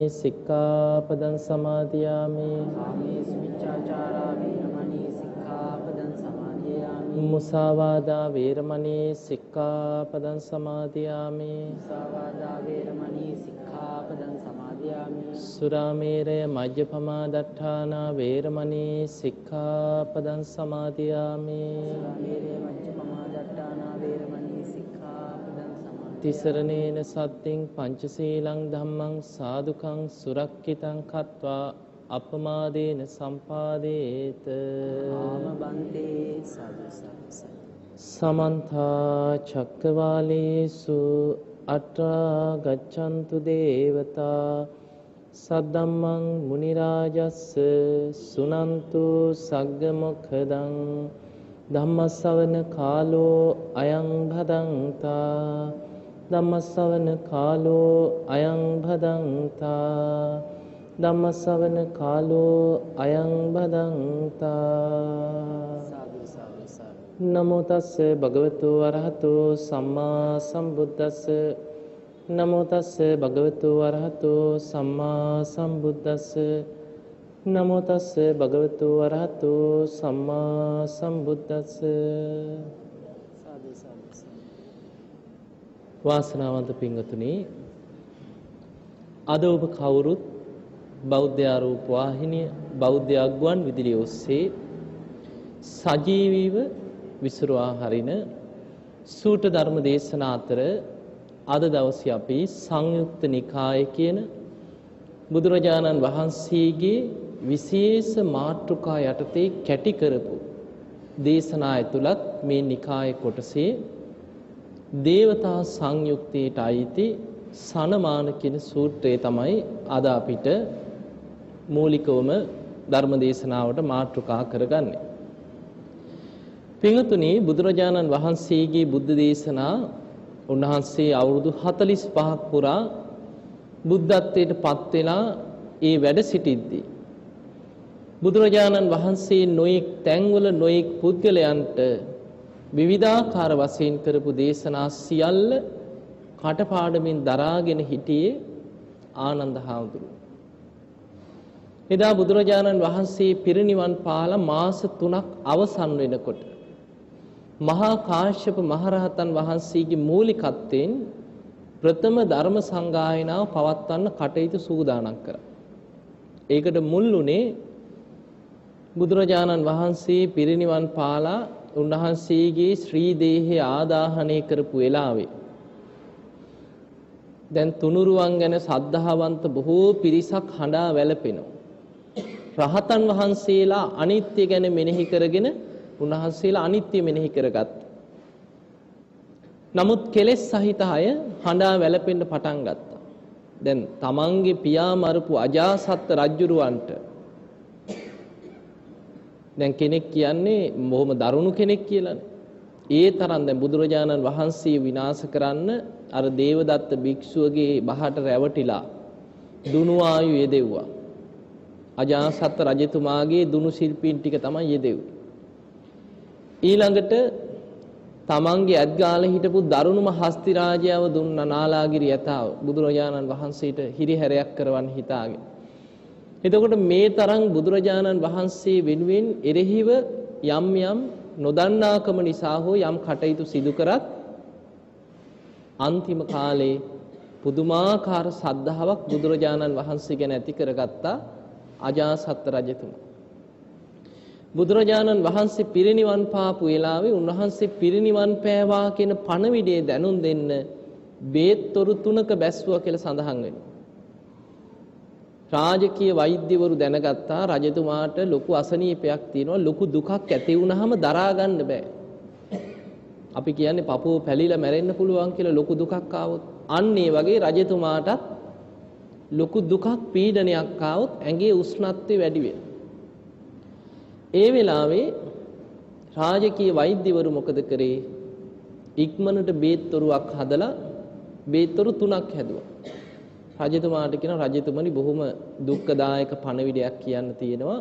සික්ඛාපදං සමාදියාමි කාමේසු මිච්ඡාචාරා වේරමණී සික්ඛාපදං සමාදියාමි. මුසාවාදා වේරමණී සික්ඛාපදං සමාදියාමි. සාවාදා වේරමණී සික්ඛාපදං සමාදියාමි සුරාමේරය මජ්ජපමා දට්ඨානා වේරමණී සික්ඛාපදං සමාදියාමි. සාමීරේ මච්චපමා තිසරණේන සත්තින් පංචශීලං ධම්මං සාදුකං සුරක්කිතං කତ୍වා අපමාදේන සම්පාදේත කාම බන්තේ සදු සදු සදු සමන්තා චක්කවාලේසු අට්‍රා ගච්ඡන්තු දේවතා සද්දම්මං මුනි රාජස්ස සුනන්තු සග්ග මොක්ඛදං ධම්මස්සවන කාලෝ අයං භදංතා ධම්මස්සවන කාලෝ අයං භදංතා ධම්මස්සවන කාලෝ අයං භදංතා සාදු සාදු සාදු නමෝ තස්ස භගවතු වරහතෝ සම්මා සම්බුද්දස්ස. නමෝ තස්ස භගවතු වරහතෝ සම්මා සම්බුද්දස්ස. නමෝ තස්ස භගවතු වරහතෝ සම්මා සම්බුද්දස්ස සාදු සාදු සාදු වාසනාවන්ත පින්වතුනි අද ඔබ කවුරුත් බෞද්ධ ආරූප වාහිනිය බෞද්ධ අග්වන් විදුලිය ඔස්සේ සජීවීව විසුරුවා හරින සූට ධර්ම දේශනා අතර අද දවසේ අපි සංයුක්ත නිකාය කියන බුදුරජාණන් වහන්සේගේ විශේෂ මාතෘකා යටතේ කැටි කරපු දේශනා ඇතුළත් මේ නිකාය කොටසේ දේවතා සංයුක්තයට අයිති සනමාන කියන සූත්‍රය තමයි අද අපිට මූලිකවම ධර්ම දේශනාවට මාතෘකා කරගන්නේ. පින්තුනි බුදුරජාණන් වහන්සේගේ බුද්ධ දේශනා උන්වහන්සේ අවුරුදු 45ක් පුරා බුද්ධත්වයට පත් වෙලා ඒ වැඩ සිටිද්දී බුදුරජාණන් වහන්සේ නොයෙක් තැන්වල නොයෙක් පුද්ගලයන්ට විවිධාකාර වශයෙන් කරපු දේශනා සියල්ල කටපාඩමින් දරාගෙන හිටියේ ආනන්ද හාමුදුරුවෝ. එදා බුදුරජාණන් වහන්සේ පිරිනිවන් පාලා මාස 3ක් අවසන් වෙනකොට මහා කාශ්‍යප මහරහතන් වහන්සේගේ මූලිකත්වයෙන් ප්‍රථම ධර්ම සංගායනාව පවත්වන්න කටයුතු සූදානම් කරා. ඒකට මුල් උනේ බුදුරජාණන් වහන්සේ පිරිනිවන් පාලා උන්වහන්සේගේ ශ්‍රී දේහය ආදාහනය කරපු වෙලාවේ දැන් තුනුරුවන් ගැන සද්ධාවන්ත බොහෝ පිරිසක් හඬා වැළපෙනවා. රහතන් වහන්සේලා අනිත්‍ය ගැන මෙනෙහි කරගෙන උන්වහන්සේලා අනිත්‍ය මෙනෙහි කරගත්තා. නමුත් කෙලෙස් සහිත අය හඬා වැළපෙන්න පටන් ගත්තා. දැන් තමන්ගේ පියා මරපු අජාසත් රජුරවන්ට දැන් කෙනෙක් කියන්නේ බොහොම දරුණු කෙනෙක් කියලානේ. ඒ තරම් දැන් බුදුරජාණන් වහන්සේ විනාශ කරන්න අර දේවදත්ත භික්ෂුවගේ බහට රැවටිලා දුනු ආයු යෙදෙව්වා. අජාසත් රජතුමාගේ දුනු ශිල්පීන් ටික තමයි යෙදෙව්වේ. ඊළඟට තමන්ගේ ඇත්ගාල හිටපු දරුණුම හස්ති රාජයාව දුන්න නාලාගිරි යතාව බුදුරජාණන් වහන්සේට හිරිහැරයක් කරවන්න හිතාගෙන. එතකොට මේ තරම් බුදුරජාණන් වහන්සේ වෙනුවෙන් එරෙහිව යම් යම් නොදන්නාකම නිසා හෝ යම් කටයුතු සිදු කරත් අන්තිම කාලේ පුදුමාකාර සද්ධාාවක් බුදුරජාණන් වහන්සේ ගැන ඇති කරගත්තා අජාසත් රජතුමා. බුදුරජාණන් වහන්සේ පිරිනිවන් පාපු වෙලාවේ උන්වහන්සේ පිරිනිවන් පෑවා කියන පණවිඩේ දැනුම් දෙන්න බේත්තොරු තුනක බැස්සුවා කියලා සඳහන් වෙනවා. රාජකීය වෛද්‍යවරු දැනගත්තා රජතුමාට ලොකු අසනීපයක් තියෙනවා ලොකු දුකක් ඇති වුනහම දරා ගන්න බෑ. අපි කියන්නේ පපුව පැලිලා මැරෙන්න පුළුවන් කියලා ලොකු දුකක් ආවොත් අන්න ඒ වගේ රජතුමාටත් ලොකු දුකක් පීඩනයක් ආවොත් ඇඟේ උෂ්ණත්වය වැඩි වෙනවා. ඒ වෙලාවේ රාජකීය වෛද්‍යවරු මොකද කරේ? ඉක්මනට බේත්තොරුවක් හදලා බේත්තොරු තුනක් හැදුවා. රජතුමාට කියන රජතුමනි බොහොම දුක්ඛදායක පණවිඩයක් කියන්න තියෙනවා.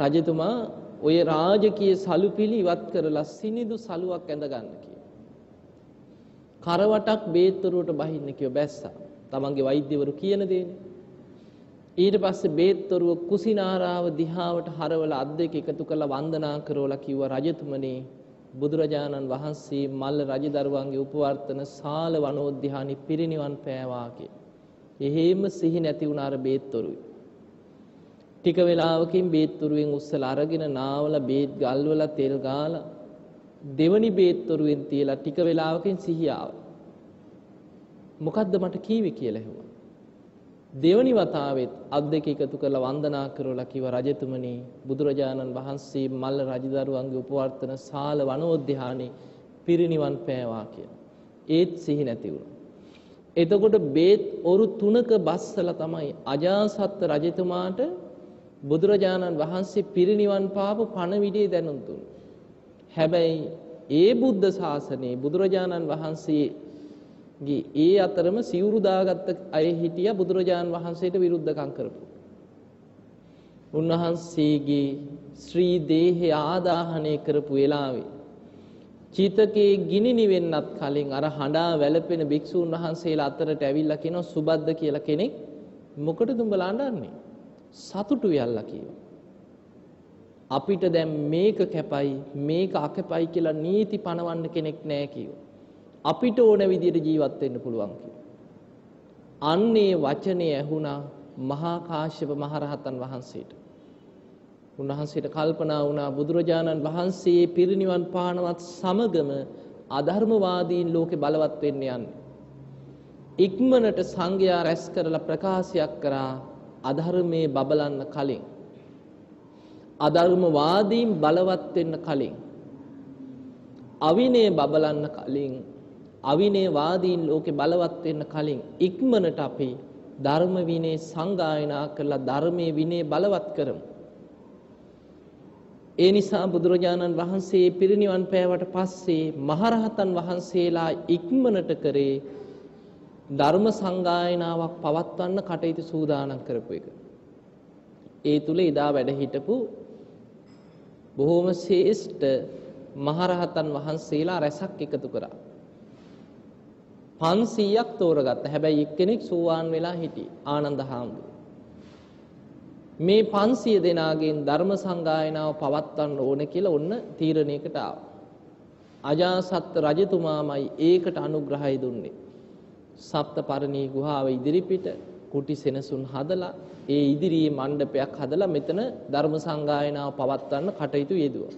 රජතුමා ඔය රාජකීය සලුපිලි ඉවත් කරලා සිනිදු සලුවක් ඇඳ ගන්න කියලා. කරවටක් බේත්තරුවට බහින්න කිව්ව බැස්සා. තමන්ගේ වෛද්‍යවරු කියන දේනේ. ඊට පස්සේ බේත්තරුව කුසිනාරාව දිහාවට හරවලා අත් දෙක එකතු කරලා වන්දනා කරවලා කිව්වා රජතුමනි බුදුරජාණන් වහන්සේ මල්ල රජදරුවන්ගේ උපවර්තන සාල වනෝද්‍යානි පිරිනිවන් පෑවා කිය. එහෙම සිහි නැති වුණ අර බේත්තරුයි. ටික වෙලාවකින් බේත්තුරුවෙන් උස්සලා අරගෙන නාවල බේත් ගල්වල තෙල් ගාලා දෙවනි බේත්තුරුවෙන් තියලා ටික වෙලාවකින් සිහිය ආවා. මොකද්ද මට කීවේ කියලා ඇහුවා. දෙවනි වතාවෙත් අත් දෙක එකතු කරලා වන්දනා කරලා කිව්ව රජතුමනි බුදුරජාණන් වහන්සේ මල්ල රජදරුවන්ගේ උපවර්තන සාල වනෝද්‍යානයේ පිරිනිවන් පෑවා කියලා. ඒත් සිහි නැති වුණා. එතකොට බේත් ඔරු තුනක බස්සලා තමයි අජාසත් රජතුමාට බුදුරජාණන් වහන්සේ පිරිනිවන් පාපු පණවිඩේ දැනුම් දුන්නා. හැබැයි ඒ බුද්ධ ශාසනයේ බුදුරජාණන් වහන්සේගේ ඒ අතරම සිවුරු දාගත්ත අය හිටියා බුදුරජාණන් වහන්සේට විරුද්ධකම් කරපු. උන්වහන්සේගේ ශ්‍රී දේහය ආදාහනය කරපු වෙලාවේ චිතකේ ගිනි නිවෙන්නත් කලින් අර හඬා වැළපෙන භික්ෂූන් වහන්සේලා අතරට ඇවිල්ලා කියනවා සුබද්ද කියලා කෙනෙක් මොකටද උඹලා අඬන්නේ? සතුටු යල්ලා කියනවා. අපිට දැන් මේක කැපයි මේක අකැපයි කියලා නීති පනවන්න කෙනෙක් නැහැ කිව්වා. අපිට ඕන විදිහට ජීවත් වෙන්න පුළුවන් කිව්වා. අන්නේ වචනේ ඇහුණා මහා කාශ්‍යප මහරහතන් වහන්සේට. උන්වහන්සේට කල්පනා වුණා බුදුරජාණන් වහන්සේ පිරිනිවන් පානවත් සමගම අධර්මවාදීන් ලෝකේ බලවත් වෙන්න යන්නේ. ඉක්මනට සංඝයා රැස් කරලා ප්‍රකාශයක් කරා අධර්මයේ බබලන්න කලින් අධර්මවාදීන් බලවත් වෙන්න කලින් අවිනය බබලන්න කලින් අවිනයවාදීන් ලෝකේ බලවත් වෙන්න කලින් ඉක්මනට අපි ධර්ම විනය සංගායනා කරලා ධර්මයේ විනය බලවත් කරමු. ඒ නිසා බුදුරජාණන් වහන්සේ පිරිනිවන් පෑවට පස්සේ මහරහතන් වහන්සේලා ඉක්මනට කරේ ධර්ම සංගායනාවක් පවත්වන්න කටයුතු සූදානම් කරපු එක. ඒ තුල එදා වැඩ හිටපු බොහෝම ශ්‍රේෂ්ඨ මහරහතන් වහන්සේලා රැසක් එකතු කරා. 500ක් තෝරගත්තා. හැබැයි එක්කෙනෙක් සෝවාන් වෙලා හිටියේ ආනන්ද හාමුදුරුවෝ. මේ 500 දෙනාගෙන් ධර්ම සංගායනාව පවත්වන්න ඕන කියලා ඔන්න තීරණයකට ආවා. අජාසත් රජතුමාමයි ඒකට අනුග්‍රහය දුන්නේ. සප්තපරණී ගුහාව ඉදිරිපිට කුටි සෙනසුන් හදලා ඒ ඉදිරියේ මණ්ඩපයක් හදලා මෙතන ධර්ම සංගායනාව පවත්වන්න කටයුතු යෙදුවා.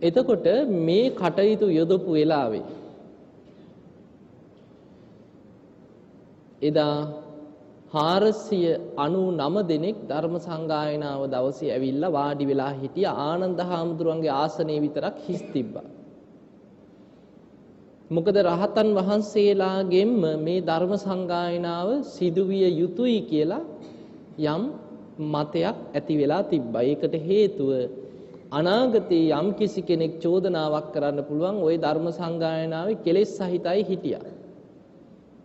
එතකොට මේ කටයුතු යොදපු වෙලාවේ එදා 499 දෙනෙක් ධර්ම සංගායනාව දවසේ ඇවිල්ලා වාඩි වෙලා හිටිය ආනන්ද හාමුදුරන්ගේ ආසනයේ විතරක් හිස් තිබ්බා. මොකද රහතන් වහන්සේලාගෙන්ම මේ ධර්ම සංගායනාව සිදුවිය යුතුයි කියලා යම් මතයක් ඇති වෙලා තිබ්බා. ඒකට හේතුව අනාගතයේ යම් කිසි කෙනෙක් චෝදනාවක් කරන්න පුළුවන් ওই ධර්ම සංගායනාවේ කෙලෙස් සහිතයි හිටියා.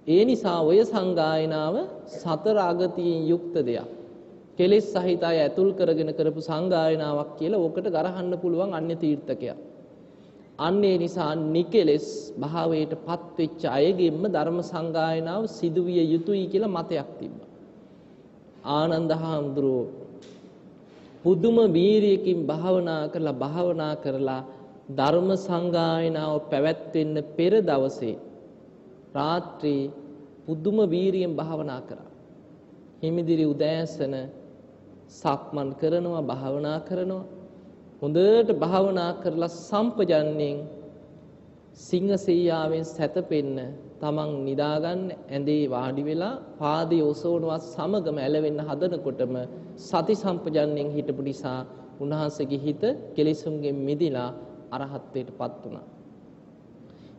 ඒ නිසා ඔය සංගායනාව සතර අගතියෙන් යුක්ත දෙයක්. කෙලෙස් සහිතය ඇතුල් කරගෙන කරපු සංගායනාවක් කියලා ඕකට ගරහන්න පුළුවන් අන්‍ය තීර්ථකයා. අන්න ඒ නිසා නිකෙලස් භාවයට පත්වෙච්ච අයගෙන්ම ධර්ම සංගායනාව සිදුවිය යුතුයි කියලා මතයක් තිබ්බා. ආනන්ද හාමුදුරුවෝ පුදුම වීරියකින් භාවනා කරලා භාවනා කරලා ධර්ම සංගායනාව පැවැත්වෙන්න පෙර දවසේ රාත්‍රී පුදුම වීරියෙන් භාවනා කරා. හිමිදිරි උදෑසන සක්මන් කරනවා භාවනා කරනවා හොඳට භාවනා කරලා සම්පජන්ණයෙන් සිංහසෙයියාවෙන් සැතපෙන්න තමන් නිදාගන්න ඇඳේ වාඩි වෙලා පාදයේ ඔසවනවත් සමගම ඇලවෙන්න හදනකොටම සති සම්පජන්ණයෙන් හිටපු නිසා උන්වහන්සේගේ හිත කෙලෙසුන්ගෙන් මිදිලා අරහත්ත්වයටපත් වුණා.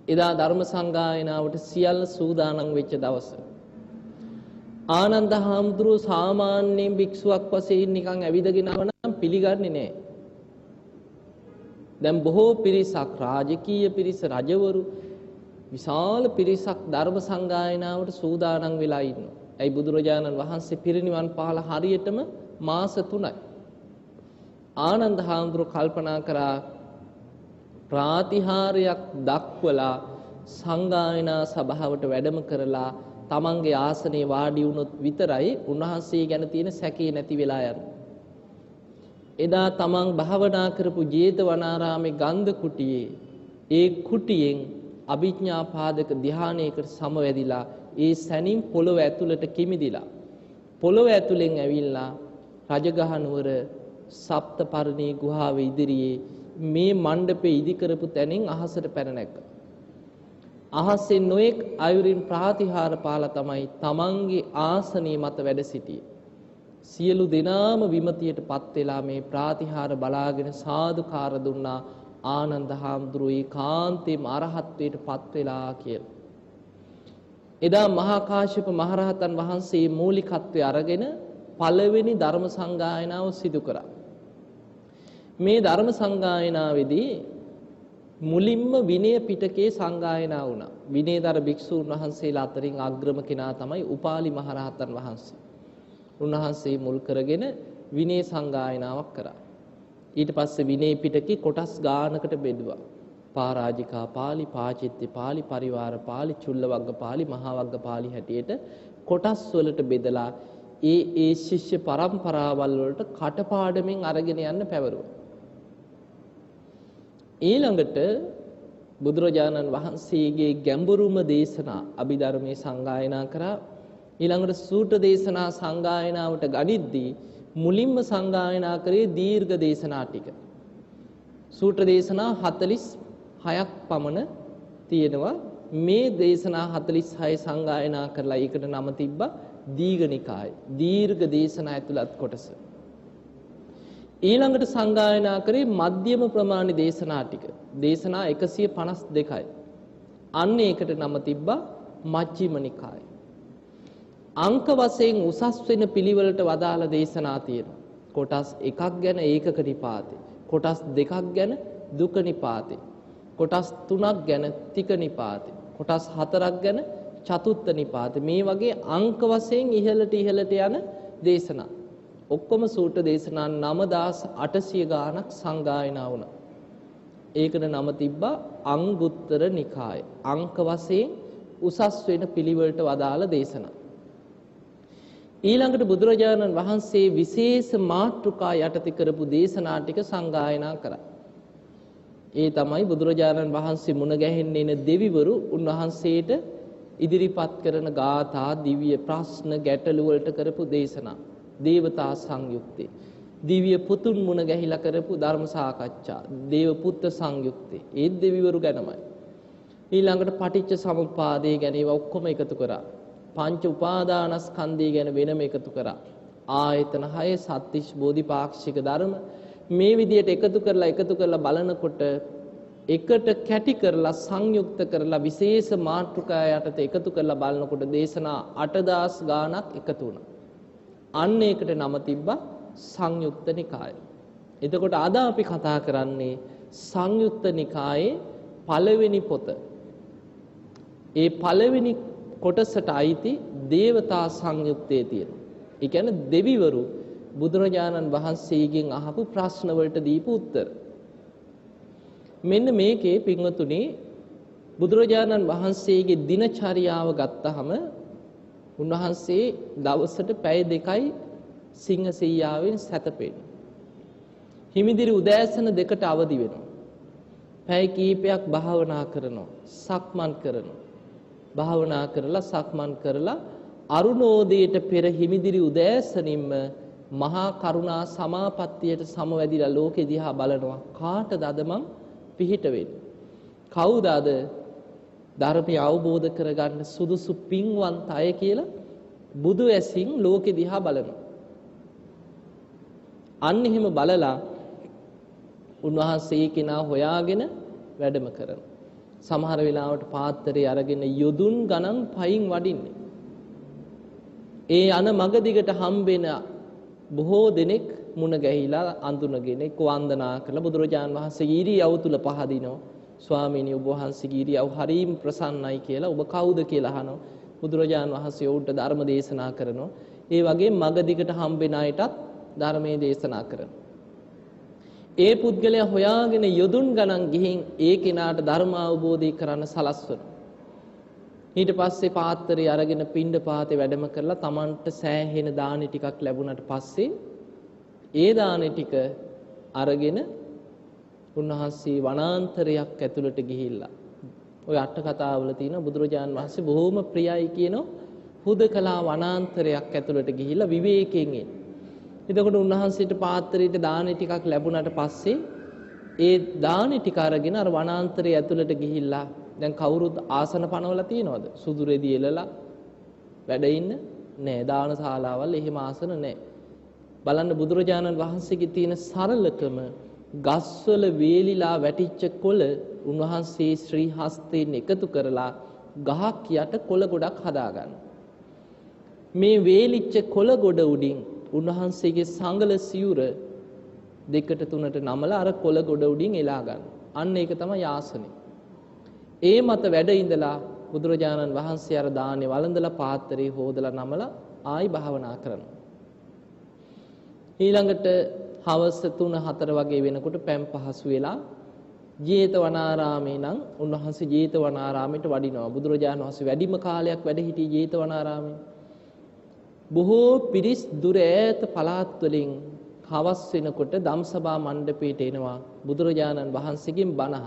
එදා ධර්ම සංගායනාවට සියල්ල සූදානම් වෙච්ච දවස. ආනන්ද හාමුදුරුවෝ සාමාන්‍යයෙන් භික්ෂුවක් වශයෙන් නිකන් ඇවිදගෙන ආවනම් පිළිගන්නේ නැහැ. දැන් බොහෝ පිරිසක් රාජකීය පිරිස රජවරු විශාල පිරිසක් ධර්ම සංගායනාවට සූදානම් වෙලා ඉන්නවා. ඇයි බුදුරජාණන් වහන්සේ පිරිනිවන් පාල හරියටම මාස 3යි. ආනන්ද හාමුදුරුවෝ කල්පනා කරා ප්‍රාතිහාරයක් දක්වලා සංගායනා සභාවට වැඩම කරලා තමන්ගේ ආසනේ වාඩි වුණොත් විතරයි උන්වහන්සේ ගැන තියෙන සැකේ නැති වෙලා යන්නේ. එදා තමන් භාවනා කරපු ජේතවනාරාමේ ගන්ධ කුටියේ ඒ කුටියෙන් අභිඥා පාදක ධානයකට සමවැදිලා ඒ සැනින් පොළව ඇතුළට කිමිදිලා පොළව ඇතුලෙන් ඇවිල්ලා රජගහ නුවර සප්තපර්ණී ගුහාව ඉදිරියේ මේ මණ්ඩපේ ඉදි කරපු තැනින් අහසට පැන නැග්ගා. අහසේ නොඑක් අයුරින් ප්‍රාතිහාර පාලා තමයි තමන්ගේ ආසනයේ මත වැඩ සිටියේ. සියලු දෙනාම විමතියටපත් වෙලා මේ ප්‍රාතිහාර බලාගෙන සාදුකාර දුන්නා ආනන්ද හාමුදුරුවෝ ඒකාන්තේම අරහත්ත්වයටපත් වෙලා කියලා. එදා මහා කාශ්‍යප මහරහතන් වහන්සේ මූලිකත්වය අරගෙන පළවෙනි ධර්ම සංගායනාව සිදු කරා. මේ ධර්ම සංගායනාවේදී මුලින්ම විනය පිටකේ සංගායනා වුණා. විනයදර භික්ෂූන් වහන්සේලා අතරින් අග්‍රම කෙනා තමයි උපාලි මහරහතන් වහන්සේ. උන්වහන්සේ මුල් කරගෙන විනය සංගායනාවක් කරා. ඊට පස්සේ විනය පිටකේ කොටස් ගානකට බෙදුවා. පරාජිකා පාළි, පාචිත්ති පාළි, පරිවාර පාළි, චුල්ලවග්ග පාළි, මහාවග්ග පාළි හැටියට කොටස් වලට බෙදලා ඒ ඒ ශිෂ්‍ය පරම්පරාවල් වලට කටපාඩමින් අරගෙන යන්න පැවරුවා. ඊළඟට බුදුරජාණන් වහන්සේගේ ගැඹුරුම දේශනා අභිධර්මයේ සංගායනා කරා ඊළඟට සූත්‍ර දේශනා සංගායනාවට ගනිද්දී මුලින්ම සංගායනා කරේ දීර්ඝ දේශනා ටික. සූත්‍ර දේශනා 46ක් පමණ තියෙනවා. මේ දේශනා 46 සංගායනා කරලා ඒකට නම තිබ්බා දීඝනිකාය. දීර්ඝ දේශනා ඇතුළත් කොටස. ඊළඟට සංගායනා කරේ මධ්‍යම ප්‍රමාණ දේශනා ටික. දේශනා 152යි. අන්න ඒකට නම තිබ්බා මජ්ක්‍ධිම නිකාය. අංක වශයෙන් උසස් වෙන පිළිවෙලට වදාළ දේශනා තියෙනවා. කොටස් එකක් ගැන ඒකක නිපාතේ. කොටස් දෙකක් ගැන දුක නිපාතේ. කොටස් තුනක් ගැන තික නිපාතේ. කොටස් හතරක් ගැන චතුත්ථ නිපාතේ. මේ වගේ අංක වශයෙන් ඉහළට ඉහළට යන දේශනා. ඔක්කොම සූත්‍ර දේශනා 9800 ගාණක් සංගායනා වුණා. ඒකට නම තිබ්බා අංගුත්තර නිකාය. අංක වශයෙන් උසස් වෙන පිළිවෙලට වදාළ දේශනා. ඊළඟට බුදුරජාණන් වහන්සේ විශේෂ මාතෘකා යටතේ කරපු දේශනා ටික සංගායනා කරා. ඒ තමයි බුදුරජාණන් වහන්සේ මුණ ගැහෙන්න එන දෙවිවරු උන්වහන්සේට ඉදිරිපත් කරන ගාථා දිව්‍ය ප්‍රශ්න ගැටළු වලට කරපු දේශනා. දේවතා සංයුක්තේ. දිව්‍ය පුතුන් මුණ ගැහිලා කරපු ධර්ම සාකච්ඡා. දේව පුත්‍ර සංයුක්තේ. ඒ දෙවිවරු ගැනමයි. ඊළඟට පටිච්ච සමුප්පාදේ ගැන ඒවා ඔක්කොම එකතු කරා. පංච උපාදානස්කන්ධය ගැන වෙනම එකතු කරා. ආයතන 6 සත්‍තිස් බෝධිපාක්ෂික ධර්ම මේ විදිහට එකතු කරලා එකතු කරලා බලනකොට එකට කැටි කරලා සංයුක්ත කරලා විශේෂ මාතෘකා යටතේ එකතු කරලා බලනකොට දේශනා 8000 ගාණක් එකතු වුණා. අන්න ඒකට නම තිබ්බා සංයුක්ත නිකාය. එතකොට අද අපි කතා කරන්නේ සංයුක්ත නිකායේ පළවෙනි පොත. ඒ පළවෙනි කොටසට අයිති දේවතා සංයුක්තයේ තියෙනවා. ඒ කියන්නේ දෙවිවරු බුදුරජාණන් වහන්සේගෙන් අහපු ප්‍රශ්න වලට දීපු උත්තර. මෙන්න මේකේ පින්වතුනි බුදුරජාණන් වහන්සේගේ දිනචරියාව ගත්තහම උන්වහන්සේ දවසට පැය දෙකයි සිංහ සීයාවෙන් සැතපෙන්නේ. හිමිදිරි උදෑසන දෙකට අවදි වෙනවා. පැය කීපයක් භාවනා කරනවා. සක්මන් කරනවා. භාවනා කරලා සක්මන් කරලා අරුණෝදයට පෙර හිමිදිරි උදෑසනින්ම මහා කරුණා සමාපත්තියට සමවැදිලා ලෝකෙ දිහා බලනවා කාටද අද මං පිහිට වෙන්නේ කවුද අද ධර්මය අවබෝධ කරගන්න සුදුසු පින්වන්ත අය කියලා බුදු ඇසින් ලෝකෙ දිහා බලනවා අන්න එහෙම බලලා උන්වහන්සේ කෙනා හොයාගෙන වැඩම කරනවා සමහර වෙලාවට පාත්‍රය අරගෙන යොදුන් ගණන් පයින් වඩින්නේ. ඒ යන මග දිගට හම්බෙන බොහෝ දෙනෙක් මුණ ගැහිලා අඳුනගෙන එක්ක වන්දනා කරලා බුදුරජාන් වහන්සේ ඉරියව් තුල පහදිනවා. ස්වාමීනි ඔබ වහන්සේගේ ඉරියව් හරීම ප්‍රසන්නයි කියලා ඔබ කවුද කියලා අහනවා. බුදුරජාන් වහන්සේ උන්ට ධර්ම දේශනා කරනවා. ඒ වගේ මග දිගට හම්බෙන අයටත් ධර්මයේ දේශනා කරනවා. ඒ පුද්ගලයා හොයාගෙන යොදුන් ගණන් ගිහින් ඒ කෙනාට ධර්ම අවබෝධය කරන්න සලස්වන. ඊට පස්සේ පාත්‍රය අරගෙන පින්ඩ පාතේ වැඩම කරලා Tamanට සෑහෙන දානි ටිකක් ලැබුණට පස්සේ ඒ දානි ටික අරගෙන උන්වහන්සේ වනාන්තරයක් ඇතුළට ගිහිල්ලා ওই අට කතාවල තියෙන බුදුරජාන් වහන්සේ බොහොම ප්‍රියයි කියන හුදකලා වනාන්තරයක් ඇතුළට ගිහිල්ලා විවේකයෙන් ඉන්න. එතකොට උන්වහන්සේට පාත්‍රයට දානි ටිකක් ලැබුණාට පස්සේ ඒ දානි ටික අරගෙන අර වනාන්තරය ඇතුළට ගිහිල්ලා දැන් කවුරුත් ආසන පනවලා තියනවද? සුදු රෙදි එලලා වැඩ ඉන්න නෑ. දාන ශාලාවල් එහෙම ආසන නෑ. බලන්න බුදුරජාණන් වහන්සේගේ තියෙන සරලකම ගස්වල වේලිලා වැටිච්ච කොළ උන්වහන්සේ ශ්‍රී හස්තයෙන් එකතු කරලා ගහක් යට කොළ ගොඩක් හදාගන්න. මේ වේලිච්ච කොළ ගොඩ උඩින් උන්වහන්සේගේ සංගල සිවුර දෙකට තුනට නමලා අර කොළ ගොඩ උඩින් එලා ගන්න. අන්න ඒක තමයි ආසනේ. ඒ මත වැඩ ඉඳලා බුදුරජාණන් වහන්සේ අර දානේ වළඳලා පාත්‍රේ හොදලා නමලා ආයි භාවනා කරනවා. ඊළඟට හවස 3 4 වගේ වෙනකොට පැම් පහසු වෙලා ජේතවනාරාමේ නම් උන්වහන්සේ ජේතවනාරාමයට වඩිනවා. බුදුරජාණන් වහන්සේ වැඩිම කාලයක් වැඩ සිටි ජේතවනාරාමේ. බොහෝ පිරිස් දුර ඈත පළාත් වලින් හවස් වෙනකොට ධම්සභා මණ්ඩපයට එනවා බුදුරජාණන් වහන්සේගෙන් බණ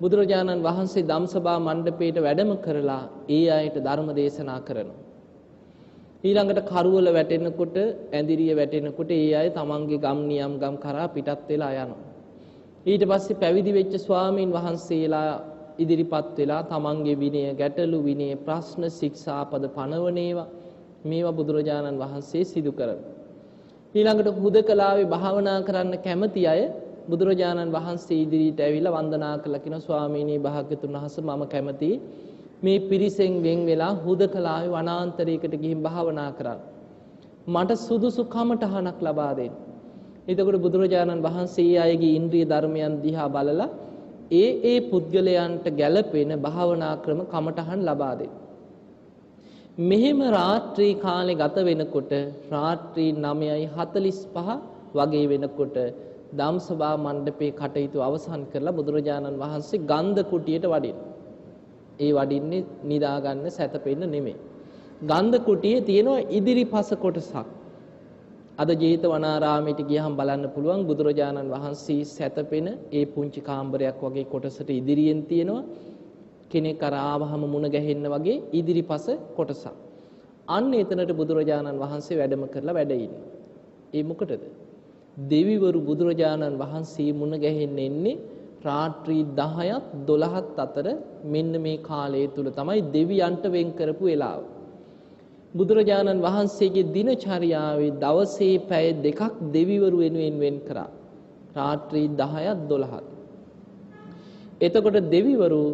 බුදුරජාණන් වහන්සේ ධම්සභා මණ්ඩපයට වැඩම කරලා ඒ අයට ධර්ම දේශනා කරනවා. ඊළඟට කරවල වැටෙනකොට ඇඳිරිය වැටෙනකොට ඒ අය තමන්ගේ ගම් නියම් ගම් කරා පිටත් වෙලා යනවා. ඊට පස්සේ පැවිදි වෙච්ච ස්වාමීන් වහන්සේලා ඉදිරිපත් වෙලා තමන්ගේ විනය ගැටලු විනය ප්‍රශ්න ශික්ෂාපද පනවනේවා මේවා බුදුරජාණන් වහන්සේ සිදු කරනවා. ඊළඟට හුදකලාවේ භාවනා කරන්න කැමති අය බුදුරජාණන් වහන්සේ ඉදිරියට ඇවිල්ලා වන්දනා කළා කියන ස්වාමීනි භාග්‍යතුන් වහන්සේ මම කැමතියි මේ පිරිසෙන් වෙන් වෙලා හුදකලාවේ වනාන්තරයකට ගිහින් භාවනා කරන්න. මට සුදුසු කමටහනක් ලබා දෙන්න. එතකොට බුදුරජාණන් වහන්සේ අයගේ ඉන්ද්‍රිය ධර්මයන් දිහා බලලා ඒ ඒ පුද්ගලයන්ට ගැළපෙන භාවනා ක්‍රම කමටහන් ලබා දෙන්න. මෙහෙම රාත්‍රී කාලේ ගත වෙනකොට රාත්‍රී 9:45 වගේ වෙනකොට ධම්සභා මණ්ඩපේ කටයුතු අවසන් කරලා බුදුරජාණන් වහන්සේ ගන්ධ කුටියට වඩිනවා. ඒ වඩින්නේ නිදා ගන්න සැතපෙන්න නෙමෙයි. ගන්ධ කුටියේ තියෙනවා ඉදිරිපස කොටසක්. අද ජේතවනාරාමයට ගියහම බලන්න පුළුවන් බුදුරජාණන් වහන්සේ සැතපෙන ඒ පුංචි කාමරයක් වගේ කොටසට ඉදිරියෙන් තියෙනවා කෙනෙක් අර ආවහම මුණ ගැහෙන්න වගේ ඉදිරිපස කොටසක්. අන්න එතනට බුදුරජාණන් වහන්සේ වැඩම කරලා වැඩ ඒ මොකටද? දෙවිවරු බුදුරජාණන් වහන්සේ මුණ ගැහෙන්න එන්නේ රාත්‍රී 10ත් 12ත් අතර මෙන්න මේ කාලය තුල තමයි දෙවියන්ට වෙන් කරපු වෙලාව. බුදුරජාණන් වහන්සේගේ දිනචරියාවේ දවසේ පැය දෙකක් දෙවිවරු වෙනුවෙන් වෙන් කරා. රාත්‍රී 10ත් 12ත්. එතකොට දෙවිවරු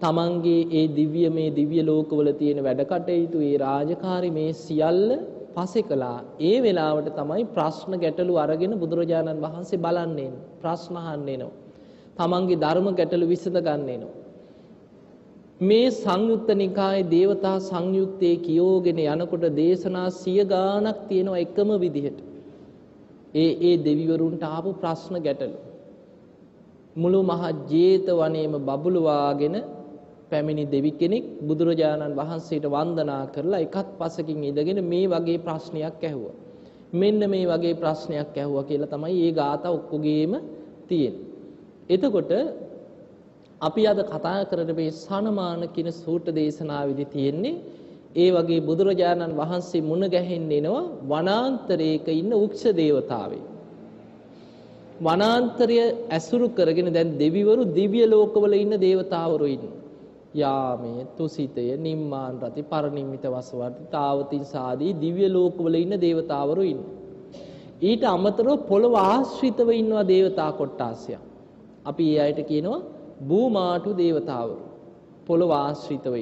තමන්ගේ ඒ දිව්‍ය මේ දිව්‍ය ලෝකවල තියෙන වැඩ කටයුතු ඒ රාජකාරී මේ සියල්ල පස්සේ කළා. ඒ වෙලාවට තමයි ප්‍රශ්න ගැටලු අරගෙන බුදුරජාණන් වහන්සේ බලන්නේ ප්‍රශ්න අහන්නේ තමන්ගේ ධර්ම ගැටලු විසඳ ගන්න මේ සංයුත්ත නිකායේ දේවතා සංයුත්තේ කියෝගෙන යනකොට දේශනා සිය ගාණක් තියෙනවා එකම විදිහට. ඒ ඒ දෙවිවරුන්ට ආපු ප්‍රශ්න ගැටලු. මුළු මහ ජේතවනයේම බබළුවාගෙන පැමිණි දෙවි කෙනෙක් බුදුරජාණන් වහන්සේට වන්දනා කරලා එකත් පසකින් ඉඳගෙන මේ වගේ ප්‍රශ්නයක් ඇහුවා. මෙන්න මේ වගේ ප්‍රශ්නයක් ඇහුවා කියලා තමයි මේ ગાතා ඔක්කොගේම තියෙන්නේ. එතකොට අපි අද කතා කරන මේ සනමාන කියන සූත්‍ර දේශනාවේදී තියෙන්නේ ඒ වගේ බුදුරජාණන් වහන්සේ මුණ ගැහෙන්න එනවා වනාන්තරයක ඉන්න උක්ෂ දේවතාවේ. වනාන්තරය ඇසුරු කරගෙන දැන් දෙවිවරු දිව්‍ය ලෝකවල ඉන්න දේවතාවරු ඉන්නවා. යාමයේ තුසිතය නිම්මාන් රති පරිනිම්මිත වසවටි තාවතින් සාදී දිව්‍ය ලෝකවල ඉන්න දේවතාවරු ඉන්න. ඊට අමතරව පොළව ආශ්‍රිතව ඉන්නවා දේවතා කොට්ටාසයක්. අපි ඒ අයට කියනවා බූමාටු దేవතාවරු. පොළොව ආශ්‍රිතව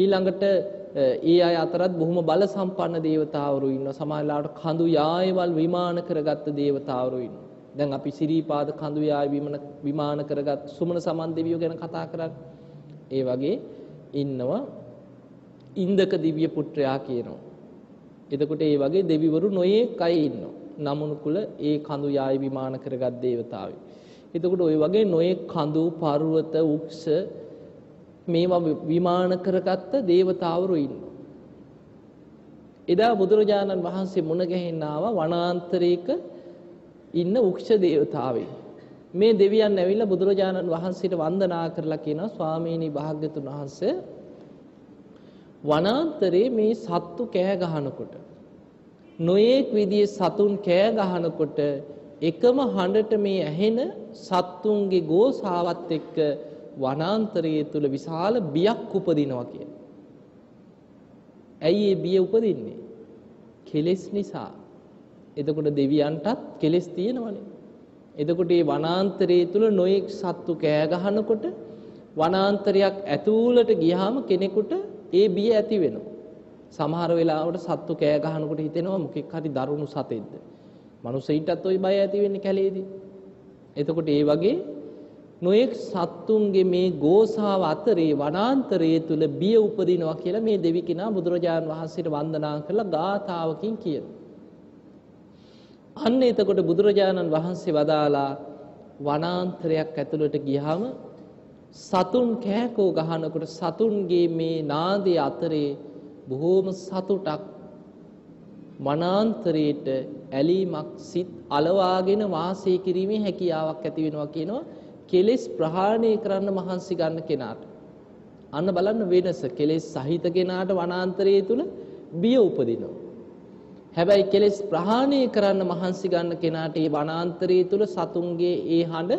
ඊළඟට ඒ අය අතරත් බොහොම බල සම්පන්න దేవතාවරු ඉන්නවා. සමහරලාට කඳු යායවල් විමාන කරගත්ත దేవතාවරු ඉන්නවා. දැන් අපි සිරිපාද කඳු යාය විමාන කරගත් සුමන සමන් දෙවියෝ ගැන කතා කරා. ඒ වගේ ඉන්නවා ඉන්දක දිව්‍ය පුත්‍රයා කියනවා. එතකොට ඒ වගේ දෙවිවරු නොයේ කයි ඉන්නවා. නමුණු කුල ඒ කඳු යාය විමාන කරගත් దేవතාවරු. එතකොට ওই වගේ නොයෙක් කඳු, පර්වත, උක්ෂ මේවා විමාන කරගත්ත දේවතාවරු ඉන්නවා. එදා බුදුරජාණන් වහන්සේ මුණ ගැහෙන්න ආවා වනාන්තරයක ඉන්න උක්ෂ දේවතාවෙක්. මේ දෙවියන් ඇවිල්ලා බුදුරජාණන් වහන්සේට වන්දනා කරලා කියනවා ස්වාමීනි භාග්‍යතුන් වහන්සේ වනාන්තරේ මේ සත්තු කෑ ගහනකොට නොයේක් විදිහේ සතුන් කෑ ගහනකොට එකම හඬට මේ ඇහෙන සත්තුන්ගේ ගෝසාවත් එක්ක වනාන්තරයේ තුල විශාල බියක් උපදිනවා කියන. ඇයි ඒ බිය උපදින්නේ? කෙලෙස් නිසා. එතකොට දෙවියන්ටත් කෙලෙස් තියෙනවනේ. එතකොට මේ වනාන්තරයේ තුල නොයෙක් සත්තු කෑ ගහනකොට වනාන්තරයක් ඇතුළට ගියාම කෙනෙකුට ඒ බිය ඇති වෙනවා. සමහර වෙලාවට සත්තු කෑ ගහනකොට හිතෙනවා මොකෙක් හරි දරුණු සතෙක්ද. මනුස්සයින්ටත් ওই බය ඇති වෙන්නේ කැලේදී. එතකොට ඒ වගේ නොයෙක් සත්තුන්ගේ මේ ගෝසාව අතරේ වනාන්තරයේ තුල බිය උපදිනවා කියලා මේ දෙවි කෙනා බුදුරජාන් වහන්සේට වන්දනා කරලා ගාථාවකින් කියනවා. අන්න එතකොට බුදුරජාණන් වහන්සේ වදාලා වනාන්තරයක් ඇතුළට ගියාම සතුන් කෑකෝ ගහනකොට සතුන්ගේ මේ නාදයේ අතරේ බොහෝම සතුටක් වනාන්තරයේට ඇලීමක් සිත් අලවාගෙන වාසය කිරීමේ හැකියාවක් ඇති වෙනවා කියනවා කෙලෙස් ප්‍රහාණය කරන්න මහන්සි ගන්න කෙනාට. අන්න බලන්න වෙනස කෙලෙස් සහිත කෙනාට වනාන්තරයේ තුල බිය උපදිනවා. හැබැයි කෙලෙස් ප්‍රහාණය කරන්න මහන්සි ගන්න කෙනාට මේ වනාන්තරයේ තුල සතුන්ගේ ඒ හඬ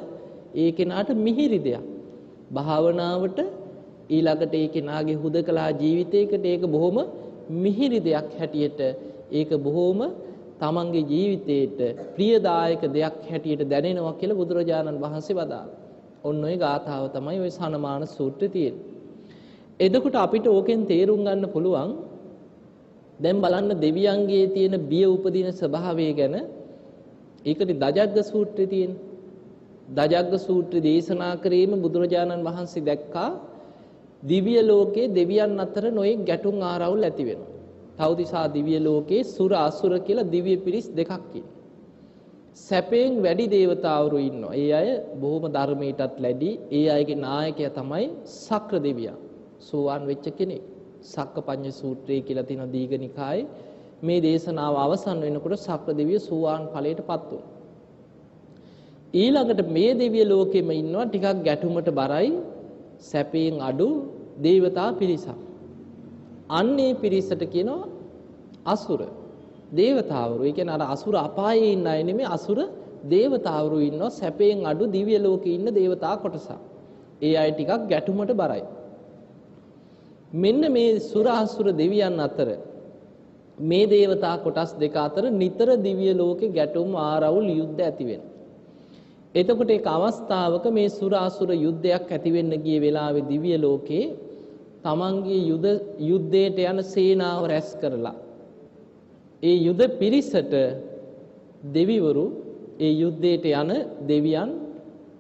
ඒ කෙනාට මිහිරි දෙයක්. භාවනාවට ඊළඟට ඒ කෙනාගේ හුදකලා ජීවිතයකට ඒක බොහොම මිහිරි දෙයක් හැටියට ඒක බොහොම තමන්ගේ ජීවිතේට ප්‍රියදායක දෙයක් හැටියට දැනෙනවා කියලා බුදුරජාණන් වහන්සේ වදාළා. ඔන්න ඔය ගාථාව තමයි ඔය සනමාන සූත්‍රයේ තියෙන්නේ. එතකොට අපිට ඕකෙන් තේරුම් ගන්න පුළුවන් දැන් බලන්න දෙවියන්ගේ තියෙන බිය උපදින ස්වභාවය ගැන ඒකනේ දජග්ග සූත්‍රයේ තියෙන. දජග්ග සූත්‍රය දේශනා කිරීම බුදුරජාණන් වහන්සේ දැක්කා දිව්‍ය ලෝකයේ දෙවියන් අතර නොයෙක් ගැටුම් ආරවුල් ඇති වෙනවා. තවතිසා දිව්‍ය ලෝකයේ සුර අසුර කියලා දිව්‍ය පිරිස් දෙකක් සැපයෙන් වැඩි දේවතාවරු ඉන්නවා. ඒ අය බොහොම ධර්මයටත් ලැබි ඒ අයගේ නායකයා තමයි සක්‍ර දෙවියා. සෝවාන් වෙච්ච කෙනෙක්. සක්කපඤ්ඤ සූත්‍රය කියලා තියෙන දීඝනිකායේ මේ දේශනාව අවසන් වෙනකොට සක්‍ර දෙවිය සෝවාන් ඵලයටපත් වුණා. ඊළඟට මේ දෙවිය ලෝකෙම ඉන්නවා ටිකක් ගැටුමට බරයි සැපයෙන් අඩු දේවතා පිරිසක්. අන්නේ පිරිසට කියනවා අසුර. දේවතාවරු. ඒ කියන්නේ අර අසුර අපායේ ඉන්න අය නෙමෙයි අසුර දේවතාවරු ඉන්නවා සැපයෙන් අඩු දිව්‍ය ලෝකේ ඉන්න දේවතා කොටසක්. ඒ අය ටිකක් ගැටුමට බරයි. මෙන්න මේ සුරාසුර දෙවියන් අතර මේ දේවතා කොටස් දෙක අතර නිතර දිව්‍ය ලෝකේ ගැටුම් ආරවුල් යුද්ධ ඇති වෙනවා. එතකොට ඒක අවස්ථාවක මේ සුරාසුර යුද්ධයක් ඇති වෙන්න ගිය වෙලාවේ දිව්‍ය ලෝකේ තමන්ගේ යුද යුද්ධයට යන සේනාව රැස් කරලා ඒ යුද පිරිසට දෙවිවරු ඒ යුද්ධයට යන දෙවියන්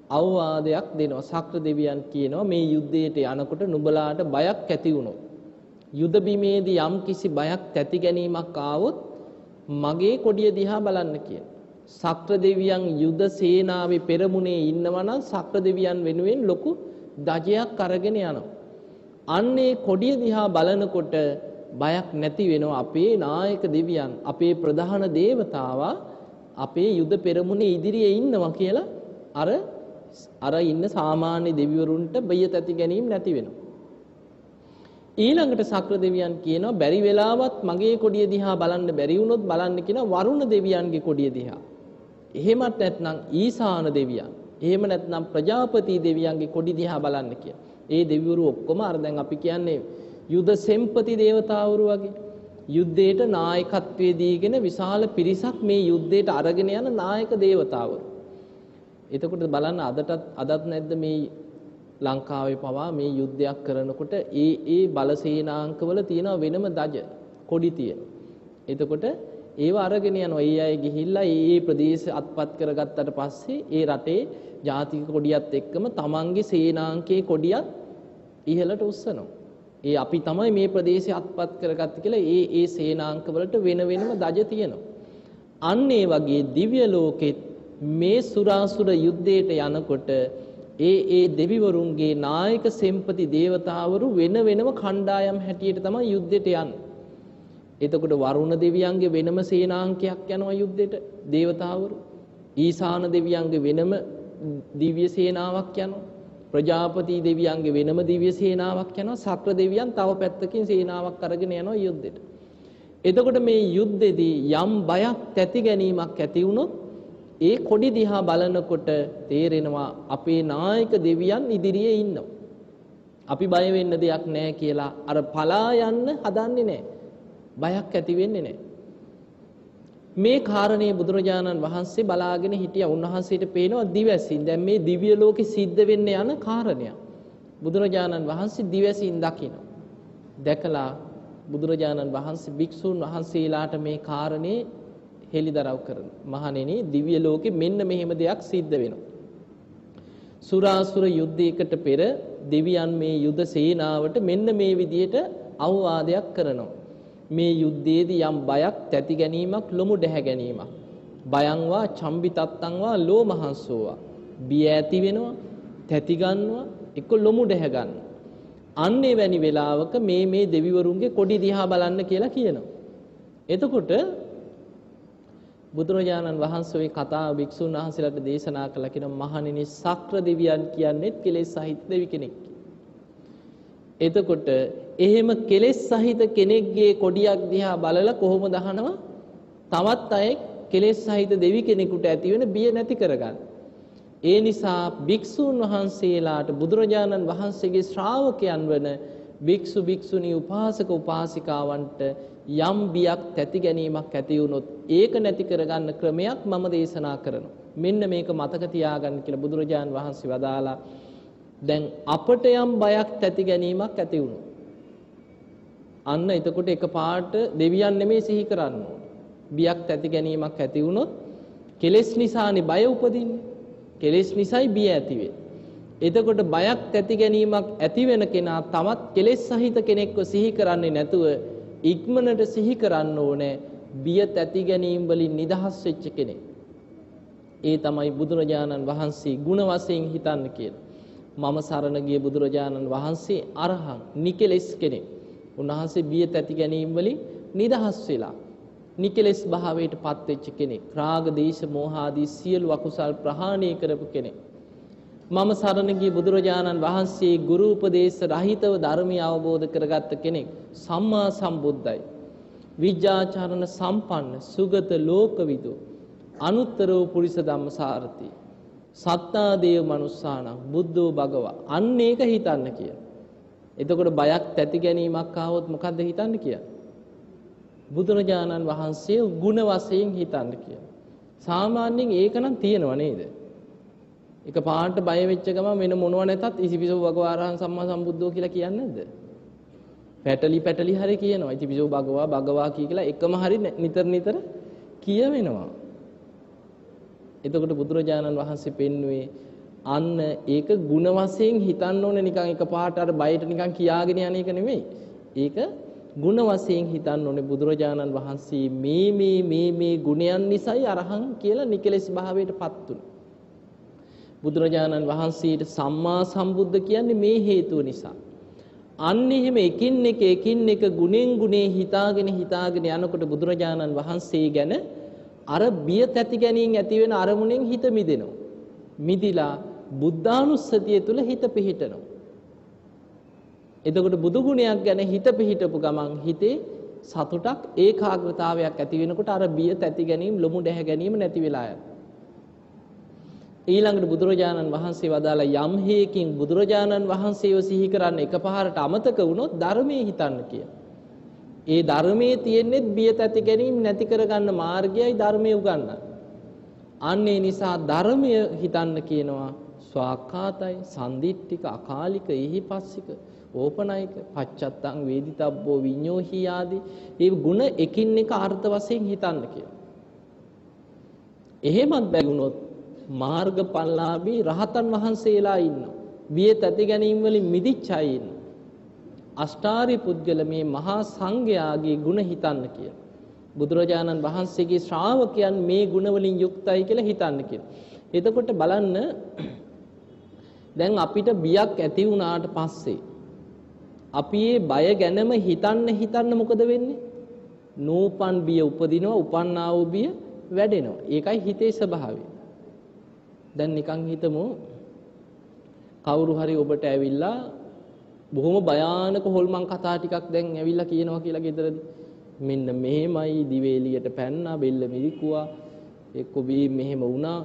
අවවාදයක් දෙනවා සක්‍ර දෙවියන් කියනවා මේ යුද්ධයට යනකොට නුඹලාට බයක් ඇති වුණොත් යුද බිමේදී යම් කිසි බයක් තැති ගැනීමක් ආවොත් මගේ කොඩිය දිහා බලන්න කියන. සක්‍ර දෙවියන් යුද සේනාවේ පෙරමුණේ ඉන්නවා නම් සක්‍ර දෙවියන් වෙනුවෙන් ලොකු දජයක් අරගෙන යනවා. අන්නේ කොඩිය දිහා බලනකොට බයක් නැති වෙනවා. අපේ නායක දෙවියන් අපේ ප්‍රධාන දේවතාවා අපේ යුද පෙරමුණේ ඉදිරියේ ඉන්නවා කියලා අර අර ඉන්න සාමාන්‍ය දෙවිවරුන්ට බය තැති ගැනීම නැති වෙනවා. ඊළඟට සක්‍ර දෙවියන් කියනවා බැරි වෙලාවත් මගේ කොඩිය දිහා බලන්න බැරි වුණොත් බලන්න කියනවා වරුණ දෙවියන්ගේ කොඩිය දිහා. එහෙමත් නැත්නම් ඊසාන දෙවියන් එහෙම නැත්නම් ප්‍රජාපති දෙවියන්ගේ කොඩි දිහා බලන්න කියලා. ඒ දෙවිවරු ඔක්කොම අර දැන් අපි කියන්නේ යුද සෙම්පති දේවතාවරු වගේ යුද්ධයට නායකත්වයේ දීගෙන විශාල පිරිසක් මේ යුද්ධයට අරගෙන යන නායක දේවතාවරු. එතකොට බලන්න අදටත් අදත් නැද්ද මේ ලංකාවේ පවා මේ යුද්ධයක් කරනකොට ඒ ඒ බලසේනාංකවල තියෙන වෙනම දජ කොඩි තියෙන. එතකොට ඒව අරගෙන යනවා. ඒ අය ගිහිල්ලා ඒ ඒ ප්‍රදේශ අත්පත් කරගත්තට පස්සේ ඒ රටේ ජාතික කොඩියත් එක්කම තමන්ගේ සේනාංකයේ කොඩියත් ඉහළට උස්සනවා. ඒ අපි තමයි මේ ප්‍රදේශය අත්පත් කරගත්තේ කියලා ඒ ඒ සේනාංකවලට වෙන වෙනම දජ තියෙනවා. අන්න ඒ වගේ දිව්‍ය ලෝකෙත් මේ සුරාසුර යුද්ධයට යනකොට ඒ ඒ දෙවිවරුන්ගේ නායක සෙම්පති දේවතාවරු වෙන වෙනම කණ්ඩායම් හැටියට තමයි යුද්ධයට යන්නේ. එතකොට වරුණ දෙවියන්ගේ වෙනම සේනාංකයක් යනවා යුද්ධයට දේවතාවරු. ඊසාන දෙවියන්ගේ වෙනම දිව්‍ය සේනාවක් යනවා. ප්‍රජාපති දෙවියන්ගේ වෙනම දිව්‍ය සේනාවක් යනවා. සක්‍ර දෙවියන් තව පැත්තකින් සේනාවක් අරගෙන යනවා යුද්ධයට. එතකොට මේ යුද්ධෙදී යම් බයක් තැති ගැනීමක් ඇති වුණොත් ඒ කොඩි දිහා බලනකොට තේරෙනවා අපේ නායක දෙවියන් ඉදිරියේ ඉන්නවා. අපි බය වෙන්න දෙයක් නැහැ කියලා අර පලා යන්න හදන්නේ නැහැ. බයක් ඇති වෙන්නේ නැහැ. මේ කාරණේ බුදුරජාණන් වහන්සේ බලාගෙන හිටියා. උන්වහන්සේට පේනවා දිවැසින්. දැන් මේ දිව්‍ය ලෝකෙ සිද්ධ වෙන්න යන කාරණයක්. බුදුරජාණන් වහන්සේ දිවැසින් දකිනවා. දැකලා බුදුරජාණන් වහන්සේ භික්ෂූන් වහන්සේලාට මේ කාරණේ හෙළිදරව් කරන. මහණෙනි දිව්‍ය ලෝකෙ මෙන්න මෙහෙම දෙයක් සිද්ධ වෙනවා. සුරාසුර යුද්ධයකට පෙර දෙවියන් මේ යුද සේනාවට මෙන්න මේ විදිහට අවවාදයක් කරනවා. මේ යුද්ධයේදී යම් බයක් තැති ගැනීමක් ලොමු දැහැ ගැනීමක්. බයංවා චම්බි තත්තංවා ලෝමහංසෝවා. බිය ඇති වෙනවා, තැති ගන්නවා, එක්ක ලොමු දැහැ ගන්නවා. අන්නේ වැනි වෙලාවක මේ මේ දෙවිවරුන්ගේ කොඩි දිහා බලන්න කියලා කියනවා. එතකොට බුදුරජාණන් වහන්සේ ওই කතාව භික්ෂුන් වහන්සේලාට දේශනා කළා කියන මහණෙනි සක්‍ර දෙවියන් කියන්නේත් කෙලෙස් සහිත දෙවි කෙනෙක්. එතකොට එහෙම කෙලෙස් සහිත කෙනෙක්ගේ කොඩියක් දිහා බලලා කොහොමද අහනවා? තවත් අයෙක් කෙලෙස් සහිත දෙවි කෙනෙකුට ඇති වෙන බිය නැති කරගන්න. ඒ නිසා භික්ෂූන් වහන්සේලාට බුදුරජාණන් වහන්සේගේ ශ්‍රාවකයන් වන භික්ෂු භික්ෂුණී උපාසක උපාසිකාවන්ට යම් බියක් තැති ගැනීමක් ඇති වුණොත් ඒක නැති කරගන්න ක්‍රමයක් මම දේශනා කරනවා. මෙන්න මේක මතක තියාගන්න කියලා බුදුරජාන් වහන්සේ වදාලා දැන් අපට යම් බයක් තැති ගැනීමක් ඇති වුණොත් අන්න එතකොට එකපාරට දෙවියන් නෙමෙයි සිහි කරන්න බියක් තැති ගැනීමක් ඇති වුණොත් කෙලෙස් නිසානේ බය උපදින්නේ. කෙලෙස් නිසායි බිය ඇති එතකොට බයක් ඇති ගැනීමක් ඇති වෙන කෙනා තමත් කෙලෙස් සහිත කෙනෙක්ව සිහි කරන්නේ නැතුව ඉක්මනට සිහි කරන්න ඕනේ බිය තැති ගැනීම වලින් නිදහස් වෙච්ච කෙනෙක්. ඒ තමයි බුදුරජාණන් වහන්සේ ಗುಣ වශයෙන් හිතන්න කියලා. මම සරණ ගිය බුදුරජාණන් වහන්සේ අරහං නිකලෙස් කෙනෙක්. උන්වහන්සේ බිය තැති ගැනීම වලින් නිදහස් වෙලා නිකලෙස් භාවයට පත් වෙච්ච කෙනෙක්. රාග, දේශ, මෝහ ආදී සියලු අකුසල් ප්‍රහාණය කරපු කෙනෙක්. මම සරණ ගිය බුදුරජාණන් වහන්සේ ගුරු උපදේශ රහිතව ධර්මය අවබෝධ කරගත්ත කෙනෙක් සම්මා සම්බුද්දයි විද්‍යාචරණ සම්පන්න සුගත ලෝකවිදු අනුත්තර වූ පුරිස ධම්මසාරති සත්තා දේව මනුස්සානම් බුද්ධෝ භගවා අන්න ඒක හිතන්න කිය. එතකොට බයක් තැති ගැනීමක් ආවොත් මොකද්ද හිතන්න කිය? බුදුරජාණන් වහන්සේ ගුණ වශයෙන් හිතන්න කිය. සාමාන්‍යයෙන් ඒක නම් තියෙනව නේද? එක පාට බය වෙච්ච ගමන් වෙන මොනව නැතත් ඉසිපිසෝ භගවාරහං සම්මා සම්බුද්ධෝ කියලා කියන්නේ නැද්ද? පැටලි පැටලි හරි කියනවා. ඉසිපිසෝ භගවා භගවා කී කියලා එකම හරි නිතර නිතර කියවෙනවා. එතකොට බුදුරජාණන් වහන්සේ පෙන්වුවේ අන්න ඒක ಗುಣ වශයෙන් හිතන්න ඕනේ නිකන් එක පාට අර බයට නිකන් කියාගෙන යන එක නෙමෙයි. ඒක ಗುಣ වශයෙන් හිතන්න ඕනේ බුදුරජාණන් වහන්සේ මේ මේ මේ මේ ගුණයන් නිසායි අරහං කියලා නිකලෙස් භාවයටපත් උනේ. බුදුරජාණන් වහන්සේට සම්මා සම්බුද්ධ කියන්නේ මේ හේතුව නිසා. අන්න එහෙම එකින් එක එකින් එක ගුණෙන් ගුණේ හිතාගෙන හිතාගෙන යනකොට බුදුරජාණන් වහන්සේ ගැන අර බිය තැති ගැනීම ඇති වෙන අරමුණෙන් හිත මිදෙනවා. මිදිලා බුද්ධානුස්සතිය තුල හිත පිහිටනවා. එතකොට බුදු ගුණයක් ගැන හිත පිහිටපු ගමන් හිතේ සතුටක් ඒකාග්‍රතාවයක් ඇති වෙනකොට අර බිය තැති ගැනීම ලොමු දැහැ ගැනීම නැති වෙලා යනවා. ඊළඟට බුදුරජාණන් වහන්සේ වදාලා යම් හේකින් බුදුරජාණන් වහන්සේව සිහි කරන්න එකපාරට අමතක වුණොත් ධර්මයේ හිතන්න කිය. ඒ ධර්මයේ තියෙන්නේ බියත ඇති ගැනීම නැති කරගන්න මාර්ගයයි ධර්මයේ උගන්වන්නේ. අන්න ඒ නිසා ධර්මය හිතන්න කියනවා ස්වාක්ඛාතයි, සම්දිට්ඨික, අකාලික, එහිපස්සික, ඕපනයික, පච්චත්තං වේදිතබ්බෝ විඤ්ඤෝහි ආදී මේ ಗುಣ එකින් එක අර්ථ වශයෙන් හිතන්න කියලා. එහෙමත් බැලුනොත් මාර්ගඵලලාභී රහතන් වහන්සේලා ඉන්නවා. බිය තැති ගැනීම වලින් මිදිච්ච අය ඉන්නවා. අෂ්ටාරි පුද්ගල මේ මහා සංඝයාගේ ගුණ හිතන්න කියන. බුදුරජාණන් වහන්සේගේ ශ්‍රාවකයන් මේ ගුණවලින් යුක්තයි කියලා හිතන්න කියන. එතකොට බලන්න දැන් අපිට බියක් ඇති වුණාට පස්සේ අපි ඒ බය ගැනම හිතන්න හිතන්න මොකද වෙන්නේ? නූපන් බිය උපදිනවා උපන්නා වූ බිය වැඩෙනවා. ඒකයි හිතේ ස්වභාවය. දැන් නිකන් හිතමු කවුරු හරි ඔබට ඇවිල්ලා බොහොම භයානක හොල්මන් කතා ටිකක් දැන් ඇවිල්ලා කියනවා කියලා ගෙදරදී. මෙන්න මෙහෙමයි දිවේලියට පැන්නා බෙල්ල මිරිකුවා එක්ක බී මෙහෙම වුණා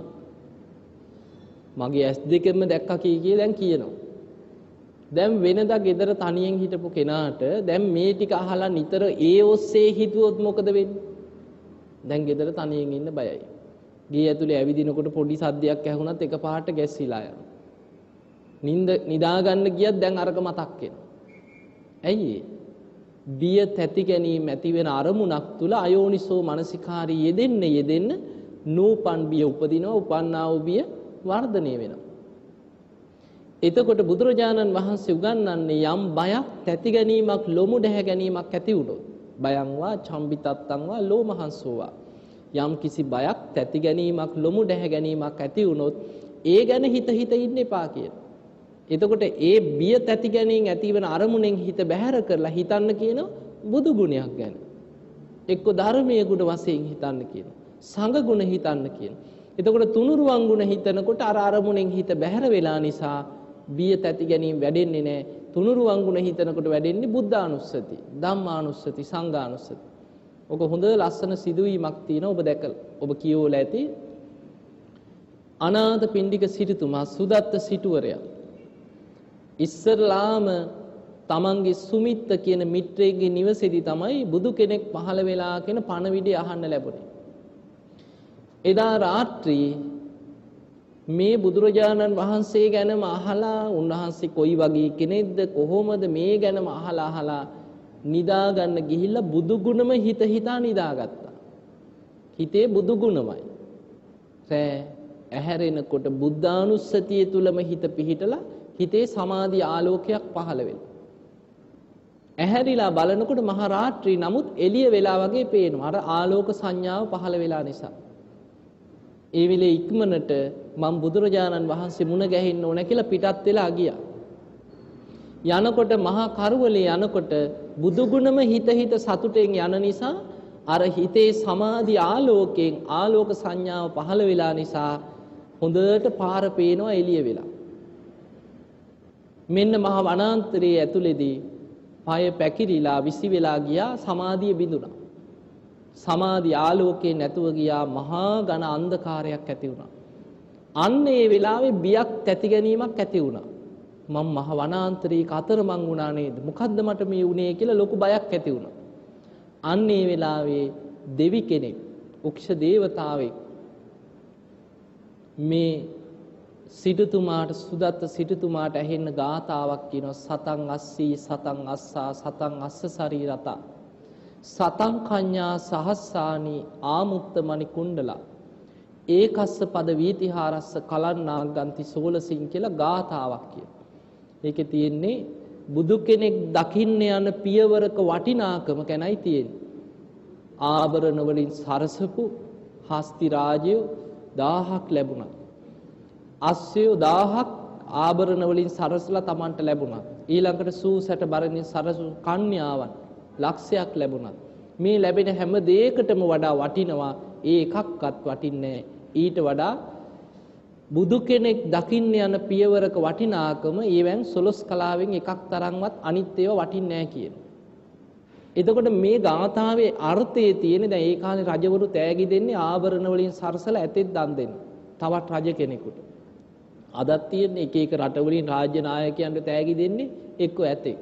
මගේ ඇස් දෙකෙන්ම දැක්කා කී කිය දැන් කියනවා. දැන් වෙනදා ගෙදර තනියෙන් හිටපු කෙනාට දැන් මේ ටික අහලා නිතර ඒ ඔස්සේ හිතුවොත් මොකද වෙන්නේ? දැන් ගෙදර තනියෙන් ඉන්න බයයි. ගේ ඇතුලේ ඇවිදිනකොට පොඩි සද්දයක් ඇහුණත් එකපාරට ගැස්සිලා යනවා. නිින්ද නිදා ගන්න ගියත් දැන් අරක මතක් වෙනවා. ඇයි බිය තැති ගැනීම ඇති වෙන අරමුණක් තුල අයෝනිසෝ මනසිකාරී යෙදෙන්න යෙදෙන්න නූපන් බිය උපදිනවා උපන්නා වූ බිය වර්ධනය වෙනවා. එතකොට බුදුරජාණන් වහන්සේ උගන්වන්නේ යම් බයක් තැති ගැනීමක් ලොමු දැහැ ගැනීමක් ඇති වුණොත් බයං වා චම්බිතත්තං වා ලෝමහංසෝවා යම් කිසි බයක් තැති ගැනීමක් ලොමු දැහැ ගැනීමක් ඇති වුණොත් ඒ ගැන හිත හිත ඉන්න එපා කියන. එතකොට ඒ බිය තැති ගැනීම ඇතිවන අරමුණෙන් හිත බැහැර කරලා හිතන්න කියන බුදු ගුණයක් ගැන. එක්ක ධර්මයේ ගුණ වශයෙන් හිතන්න කියන. සංඝ ගුණ හිතන්න කියන. එතකොට තුනුරුවන් ගුණ හිතනකොට අර අරමුණෙන් හිත බැහැර වෙලා නිසා බිය තැති ගැනීම වැඩෙන්නේ නැහැ. තුනුරුවන් ගුණ හිතනකොට වැඩෙන්නේ බුද්ධානුස්සති, ධම්මානුස්සති, සංඝානුස්සති. ඔක හොඳ ලස්සන සිදුවීමක් තියෙනවා ඔබ දැකලා. ඔබ කියවලා ඇති. අනාථ පිණ්ඩික සිටුතුමා සුදත්ත සිටුවරයා. ඉස්සරලාම තමන්ගේ සුමිත්ත කියන මිත්‍රයෙක්ගේ නිවසේදී තමයි බුදු කෙනෙක් පහළ වෙලා කියන පණවිඩය අහන්න ලැබුණේ. එදා රාත්‍රියේ මේ බුදුරජාණන් වහන්සේ ගැනම අහලා උන්වහන්සේ කොයි වගේ කෙනෙක්ද කොහොමද මේ ගැනම අහලා අහලා නිදා ගන්න ගිහිල්ලා බුදු ගුණම හිත හිතා නිදාගත්තා. හිතේ බුදු ගුණමයි. රෑ ඇහැරෙනකොට බුද්ධානුස්සතිය තුලම හිත පිහිටලා හිතේ සමාධි ආලෝකයක් පහළ වෙනවා. ඇහැරිලා බලනකොට මහා රාත්‍රී නමුත් එළිය වෙලා වගේ පේනවා. අර ආලෝක සංඥාව පහළ වෙලා නිසා. ඒ වෙලේ ඉක්මනට මම බුදුරජාණන් වහන්සේ මුණ ගැහෙන්න ඕන කියලා පිටත් වෙලා ගියා. යනකොට මහා කරුවලේ යනකොට බුදුගුණම හිත හිත සතුටෙන් යන නිසා අර හිතේ සමාධි ආලෝකයෙන් ආලෝක සංඥාව පහළ වෙලා නිසා හොඳට පාර පේනවා එළිය වෙලා. මෙන්න මහා වනාන්තරයේ ඇතුළේදී පය පැකිරිලා විසි වෙලා ගියා සමාධිය බිඳුණා. සමාධි ආලෝකේ නැතුව ගියා මහා ඝන අන්ධකාරයක් ඇති වුණා. අන්න ඒ වෙලාවේ බියක් තැති ගැනීමක් ඇති වුණා. මම මහ වනාන්තරයක අතරමං වුණා නේද? මොකද්ද මට මේ වුනේ කියලා ලොකු බයක් ඇති වුණා. අන්න ඒ වෙලාවේ දෙවි කෙනෙක්, උක්ෂ දේවතාවෙක් මේ සිටුතුමාට සුදත්ත සිටුතුමාට ඇහෙන්න ගාතාවක් කියනවා සතං අස්සී සතං අස්සා සතං අස්ස ශරීරතා සතං කඤ්ඤා සහස්සානි ආමුක්ත මණි කුණ්ඩලා ඒකස්ස පද වීතිහාරස්ස කලන්නාගන්ති සෝලසින් කියලා ගාතාවක් කියන. ඒකේ තියෙන්නේ බුදු කෙනෙක් දකින්න යන පියවරක වටිනාකම ගැනයි තියෙන්නේ. ආභරණ වලින් සරසපු හස්ති රාජය 1000ක් ලැබුණා. අස්සය 1000ක් ආභරණ වලින් සරසලා Tamanට ලැබුණා. ඊළඟට සූසැට බරින් සරසු කන්‍යාවන් ලක්ෂයක් ලැබුණා. මේ ලැබෙන හැම දෙයකටම වඩා වටිනවා ඒ එකක්වත් වටින්නේ ඊට වඩා බුදු කෙනෙක් දකින්න යන පියවරක වටිනාකම ඊවැන් සොලොස් කලාවෙන් එකක් තරම්වත් අනිත් ඒවා වටින්නේ නැහැ කියන. එතකොට මේ ගාථාවේ අර්ථයේ තියෙන දැන් ඒ කාලේ රජවරු තෑගි දෙන්නේ ආභරණ වලින් සරසලා ඇතෙක් දන් දෙන්න. තවත් රජ කෙනෙකුට. අදත් තියෙන එක එක රටවලින් රාජ්‍ය නායකයන්ට තෑගි දෙන්නේ එක්ක ඇතෙක්.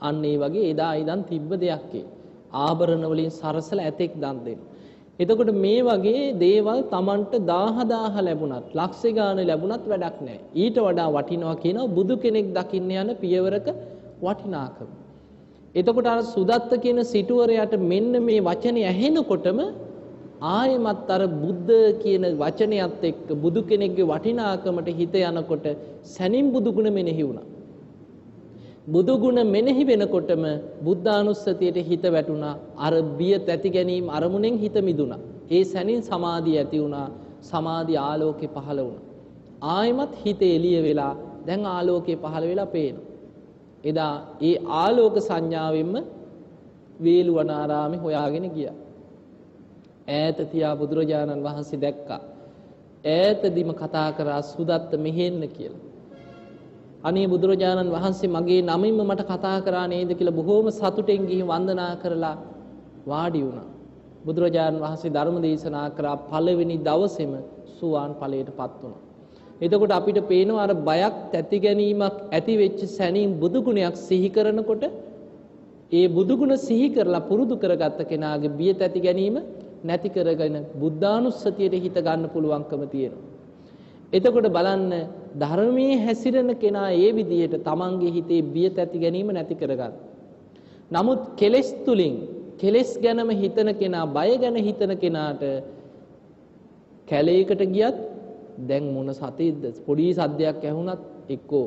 අන්න ඒ වගේ එදා ඉඳන් තිබ්බ දෙයක් ඒ. ආභරණ වලින් සරසලා ඇතෙක් දන් දෙන්න. එතකොට මේ වගේ දේවල් Tamanට 10000 ලැබුණත් ලක්ෂ ගාන ලැබුණත් වැඩක් නැහැ. ඊට වඩා වටිනවා කියනවා බුදු කෙනෙක් දකින්න යන පියවරක වටිනාකම. එතකොට අර සුදත්ත කියන සිටුවරයාට මෙන්න මේ වචනේ ඇහෙනකොටම ආයෙමත් අර බුද්ධ කියන වචනයත් එක්ක බුදු කෙනෙක්ගේ වටිනාකමට හිත යනකොට සැනින් බුදු ගුණ මෙනෙහි වුණා. බුදු ගුණ මෙනෙහි වෙනකොටම බුද්ධානුස්සතියට හිත වැටුණා. අර බිය තැති ගැනීම අරමුණෙන් හිත මිදුණා. ඒ සැනින් සමාධිය ඇති වුණා. සමාධි ආලෝකේ පහළ වුණා. ආයෙමත් හිත එළිය වෙලා දැන් ආලෝකය පහළ වෙලා පේනවා. එදා ඒ ආලෝක සංඥාවෙන්ම වේළුවනාරාමේ හොයාගෙන ගියා. ඈත තියා බුදුරජාණන් වහන්සේ දැක්කා. ඈතදිම කතා කරා සුදත්ත මෙහෙන්න කියලා. අනේ බුදුරජාණන් වහන්සේ මගේ නමින්ම මට කතා කරා නේද කියලා බොහෝම සතුටෙන් ගිහින් වන්දනා කරලා වාඩි වුණා. බුදුරජාණන් වහන්සේ ධර්ම දේශනා කරා පළවෙනි දවසේම සුවාන් ඵලයටපත් වුණා. එතකොට අපිට පේනවා අර බයක් ඇති ගැනීමක් ඇති වෙච්ච සැනින් බුදු ගුණයක් සිහි කරනකොට ඒ බුදු ගුණ සිහි කරලා පුරුදු කරගත්ත කෙනාගේ බිය තැති ගැනීම නැති කරගෙන බුද්ධානුස්සතියට හිත ගන්න පුළුවන්කම තියෙනවා. එතකොට බලන්න ධර්මයේ හැසිරෙන කෙනා ඒ විදිහට තමන්ගේ හිතේ බිය තැති ගැනීම නැති කරගන්න. නමුත් කෙලෙස් තුලින් කෙලෙස් ගැනම හිතන කෙනා බය ගැන හිතන කෙනාට කැලේකට ගියත් දැන් මොන සතෙක්ද පොඩි සද්දයක් ඇහුණත් එක්කෝ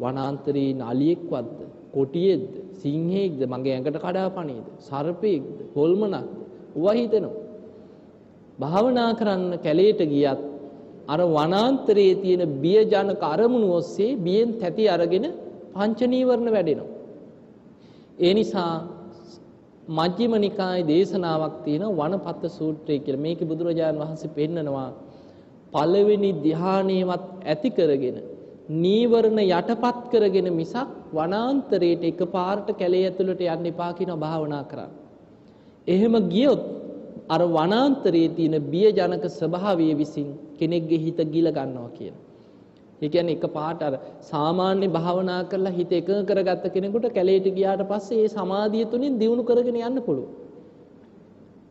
වනාන්තරයේ නලියෙක්වත්ද කොටියෙක්ද සිංහෙක්ද මගේ ඇඟට කඩාපණේද සර්පෙක්ද හොල්මනක්ද ඌවා හිතෙනවා භාවනා කරන්න කැලේට ගියත් අර වනාන්තරයේ තියෙන බියජනක අරමුණු ඔස්සේ බියෙන් තැති අරගෙන පංච නීවරණ වැඩෙනවා ඒ නිසා මජ්ක්‍ධිම නිකායේ දේශනාවක් තියෙනවා වනපත්ත සූත්‍රය කියලා. මේකේ බුදුරජාණන් වහන්සේ පෙන්නනවා පළවෙනි ධ්‍යානෙවත් ඇති කරගෙන නීවරණ යටපත් කරගෙන මිසක් වනාන්තරයට එකපාරට කැලේ ඇතුළට යන්න එපා කියන භාවනා කරන්න. එහෙම ගියොත් අර වනාන්තරයේ තියෙන බියජනක ස්වභාවය විසින් කෙනෙක්ගේ හිත ගිල ගන්නවා කියනවා. ඒ කියන්නේ එකපාරට අර සාමාන්‍ය භාවනා කරලා හිත එකඟ කරගත්ත කෙනෙකුට කැලේට ගියාට පස්සේ ඒ සමාධිය තුලින් දියුණු කරගෙන යන්න පුළුවන්.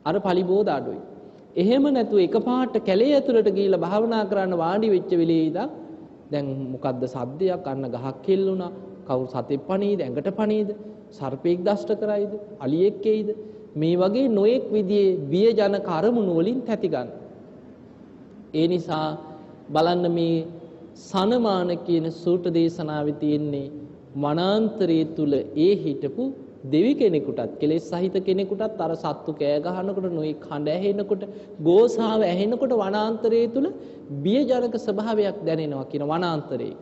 අර පලිබෝධ අඩුයි. එහෙම නැතුව එකපාරට කැලේ ඇතුළට ගිහිල්ලා භාවනා කරන්න වාඩි වෙච්ච වෙලේ ඉඳන් දැන් මොකද්ද සද්දයක් අන්න ගහක් කෙල්ලුණා කවුරු සතෙක් පණීද ඇඟට පණීද සර්පෙක් දෂ්ට කරයිද අලියෙක් එයිද මේ වගේ නොයෙක් විදිහේ බියජනක අරමුණු වලින් තැති ගන්න. ඒ නිසා බලන්න මේ සනමාන කියන සූත්‍ර දේශනාවේ තියෙන්නේ වනාන්තරයේ තුල ඒ හිටපු දෙවි කෙනෙකුටත් කෙලෙස් සහිත කෙනෙකුටත් අර සත්තු කෑ ගහනකොට නොයි කඳ ඇහෙනකොට ගෝසාව ඇහෙනකොට වනාන්තරයේ තුල බියජනක ස්වභාවයක් දැනෙනවා කියන වනාන්තරේ.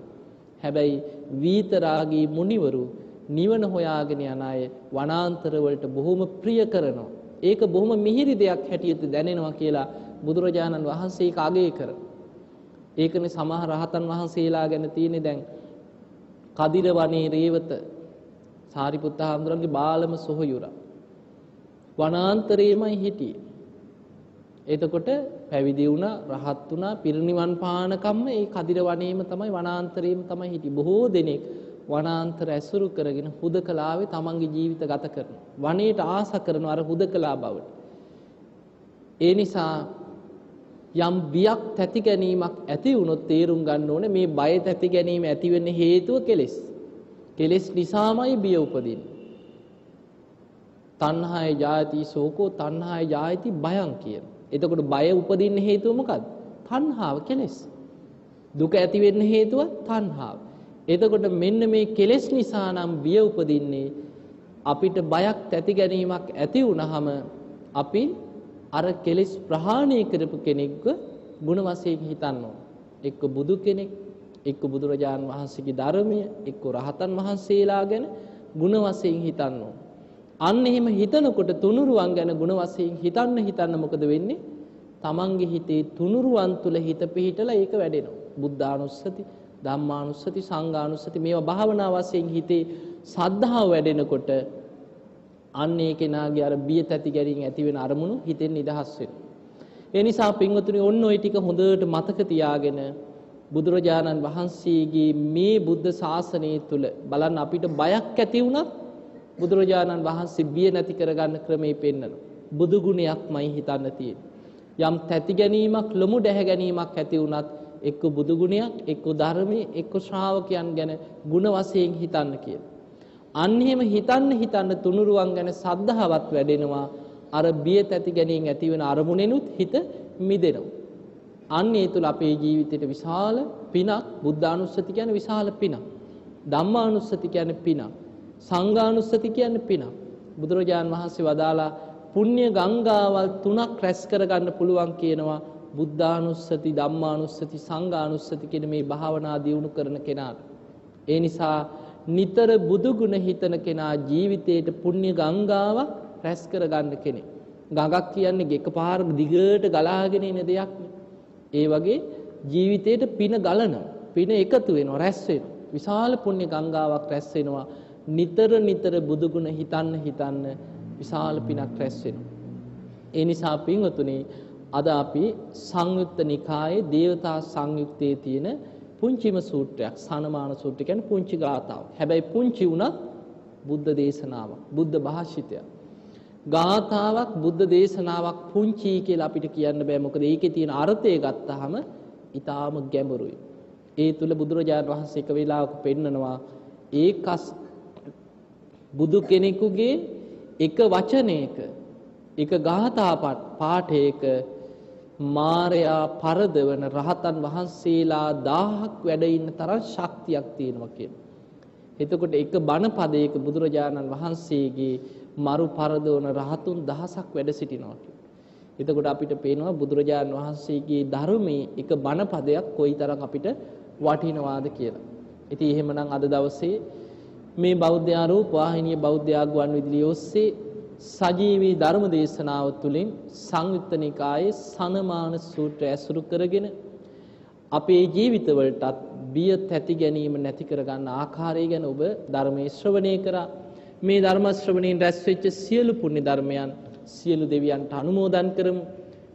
හැබැයි වීතරාගී මුනිවරු නිවන හොයාගෙන යන අය වනාන්තර වලට බොහොම ප්‍රිය කරනවා. ඒක බොහොම මිහිරි දෙයක් හැටියට දැනෙනවා කියලා බුදුරජාණන් වහන්සේ ඒක අගය කරනවා. ඒකනේ සමහර රහතන් වහන්සේලා ගැන තියෙන්නේ දැන් කදිර වනේ රේවත සාරිපුත්ත හාමුදුරන්ගේ බාලම සොහයුරා වනාන්තරයේමයි හිටියේ. එතකොට පැවිදි වුණා රහත් වුණා පිරිනිවන් පානකම්ම ඒ කදිර වනයේම තමයි වනාන්තරයේම තමයි හිටියේ. බොහෝ දෙනෙක් වනාන්තර ඇසුරු කරගෙන හුදකලාවේ තමන්ගේ ජීවිත ගත කරනවා. වනයේට ආස කරන අර හුදකලා බවට. ඒ නිසා යම් බියක් තැති ගැනීමක් ඇති වුණොත් තේරුම් ගන්න ඕනේ මේ බය තැති ගැනීම ඇති වෙන්න හේතුව කෙලෙස්. කෙලෙස් නිසාමයි බිය උපදින්නේ. තණ්හාය ජායති සෝකෝ තණ්හාය ජායති බයං කියන. එතකොට බය උපදින්න හේතුව මොකද්ද? තණ්හාව කෙලෙස්. දුක ඇති වෙන්න හේතුව තණ්හාව. එතකොට මෙන්න මේ කෙලෙස් නිසා නම් බිය උපදින්නේ අපිට බයක් ඇති ගැනීමක් ඇති වුනහම අපි අර කෙලෙස් ප්‍රහාණය කරපු කෙනෙක්ව ಗುಣ වශයෙන් හිතන්න එක්ක බුදු කෙනෙක්, එක්ක බුදුරජාන් වහන්සේගේ ධර්මය, එක්ක රහතන් වහන්සේලා ගැන ಗುಣ වශයෙන් හිතන්න අන්න එහෙම හිතනකොට තුනුරුවන් ගැන ಗುಣ වශයෙන් හිතන්න හිතන්න මොකද වෙන්නේ? තමන්ගේ හිතේ තුනුරුවන් තුල හිත පිහිටලා ඒක වැඩෙනවා. බුද්ධානුස්සති, ධම්මානුස්සති, සංඝානුස්සති මේවා භාවනා වශයෙන් හිතේ සද්ධාව වැඩෙනකොට අන්න ඒ කෙනාගේ අර බිය තැති ගැනීම ඇති වෙන අරමුණු හිතෙන් නිදහස් වෙනවා. ඒ නිසා පින්වතුනි ඔන්න ඔය ටික හොඳට මතක තියාගෙන බුදුරජාණන් වහන්සේගේ මේ බුද්ධ ශාසනය තුල බලන්න අපිට බයක් ඇති වුණත් බුදුරජාණන් වහන්සේ බිය නැති කරගන්න ක්‍රමේ පෙන්වනවා. බුදු ගුණයක්මයි හිතන්න තියෙන්නේ. යම් තැති ගැනීමක් ලොමු දැහැ ගැනීමක් ඇති වුණත් එක්ක බුදු ගුණයක් එක්ක ධර්මයේ එක්ක ශ්‍රාවකයන් ගැන ಗುಣ වශයෙන් හිතන්න කියලා. අන්න එහෙම හිතන්න හිතන්න තුනුරුවන් ගැන සද්ධාවත් වැඩෙනවා. අර බිය තැති ගැනීම ඇති වෙන අරමුණෙනුත් හිත මිදෙනවා. අන්න ඒ තුල අපේ ජීවිතේට විශාල පිනක් බුද්ධානුස්සති කියන්නේ විශාල පිනක්. ධම්මානුස්සති කියන්නේ පිනක්. සංඝානුස්සති කියන්නේ පිනක්. බුදුරජාන් වහන්සේ වදාලා පුණ්‍ය ගංගාවල් තුනක් රැස් කරගන්න පුළුවන් කියනවා බුද්ධානුස්සති ධම්මානුස්සති සංඝානුස්සති කියන මේ භාවනා දියුණු කරන කෙනාට. ඒ නිසා නිතර බුදු ගුණ හිතන කෙනා ජීවිතේට පුණ්‍ය ගංගාවක් රැස් කරගන්න කෙනෙක්. ගඟක් කියන්නේ එකපාර දිගට ගලාගෙන එන දෙයක් ඒ වගේ ජීවිතේට පින ගලනවා. පින එකතු වෙනවා රැස් වෙනවා. විශාල පුණ්‍ය ගංගාවක් රැස් වෙනවා. නිතර නිතර බුදු ගුණ හිතන්න හිතන්න විශාල පිනක් රැස් වෙනවා. ඒ නිසා පින්වතුනි අද අපි සංයුත්ත නිකායේ දේවතා සංයුත්තේ තියෙන පුංචිම සූත්‍රයක් සනමාන සූත්‍රය කියන්නේ පුංචි ගාතාවක්. හැබැයි පුංචි වුණත් බුද්ධ දේශනාවක්, බුද්ධ භාෂිතයක්. ගාතාවක් බුද්ධ දේශනාවක් පුංචි කියලා අපිට කියන්න බෑ. මොකද ඒකේ තියෙන අර්ථය ගත්තාම ඊටාම ගැඹුරුයි. ඒ තුල බුදුරජාණන් වහන්සේ එක වෙලාවක පෙන්නනවා ඒකස් බුදු කෙනෙකුගේ එක වචනයක එක ගාථා පාඨයක මාරයා පරදවන රහතන් වහන්සේලා 1000ක් වැඩ ඉන්න තරම් ශක්තියක් තියෙනවා කියනවා. එතකොට එක බණ පදයක බුදුරජාණන් වහන්සේගේ මරු පරදවන රහතුන් දහසක් වැඩ සිටිනවා එතකොට අපිට පේනවා බුදුරජාණන් වහන්සේගේ ධර්මයේ එක බණ පදයක් කොයිතරම් අපිට වටිනවාද කියලා. ඉතින් එහෙමනම් අද දවසේ මේ බෞද්ධ ආරූප වාහිනිය බෞද්ධ ආගුවන් විදුලිය ඔස්සේ සජීවී ධර්ම දේශනාව තුළින් සංයුත්ත නිකායේ සනමාන සූත්‍රය ඇසුරු කරගෙන අපේ ජීවිතවලටත් බිය තැති ගැනීම නැති කරගන්න ආකාරය ගැන ඔබ ධර්මයේ ශ්‍රවණය කරා. මේ ධර්ම ශ්‍රවණයෙන් රැස් වෙච්ච සියලු පුණ්‍ය ධර්මයන් සියලු දෙවියන්ට අනුමෝදන් කරමු.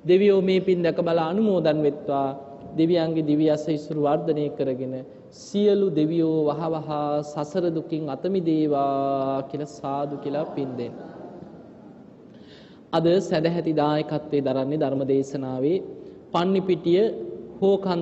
දෙවියෝ මේ පින් දැක බල අනුමෝදන් වෙත්වා. දෙවියන්ගේ දිව්‍ය අසීසුරු වර්ධනය කරගෙන සියලු දෙවියෝ වහවහ සසර දුකින් අත මිදේවා කියලා සාදු කියලා පින් දෙන්න. අද සැදැහැති දායකත්වයේ දරන්නේ ධර්මදේශනාවේ පන්නිපිටිය හෝකන්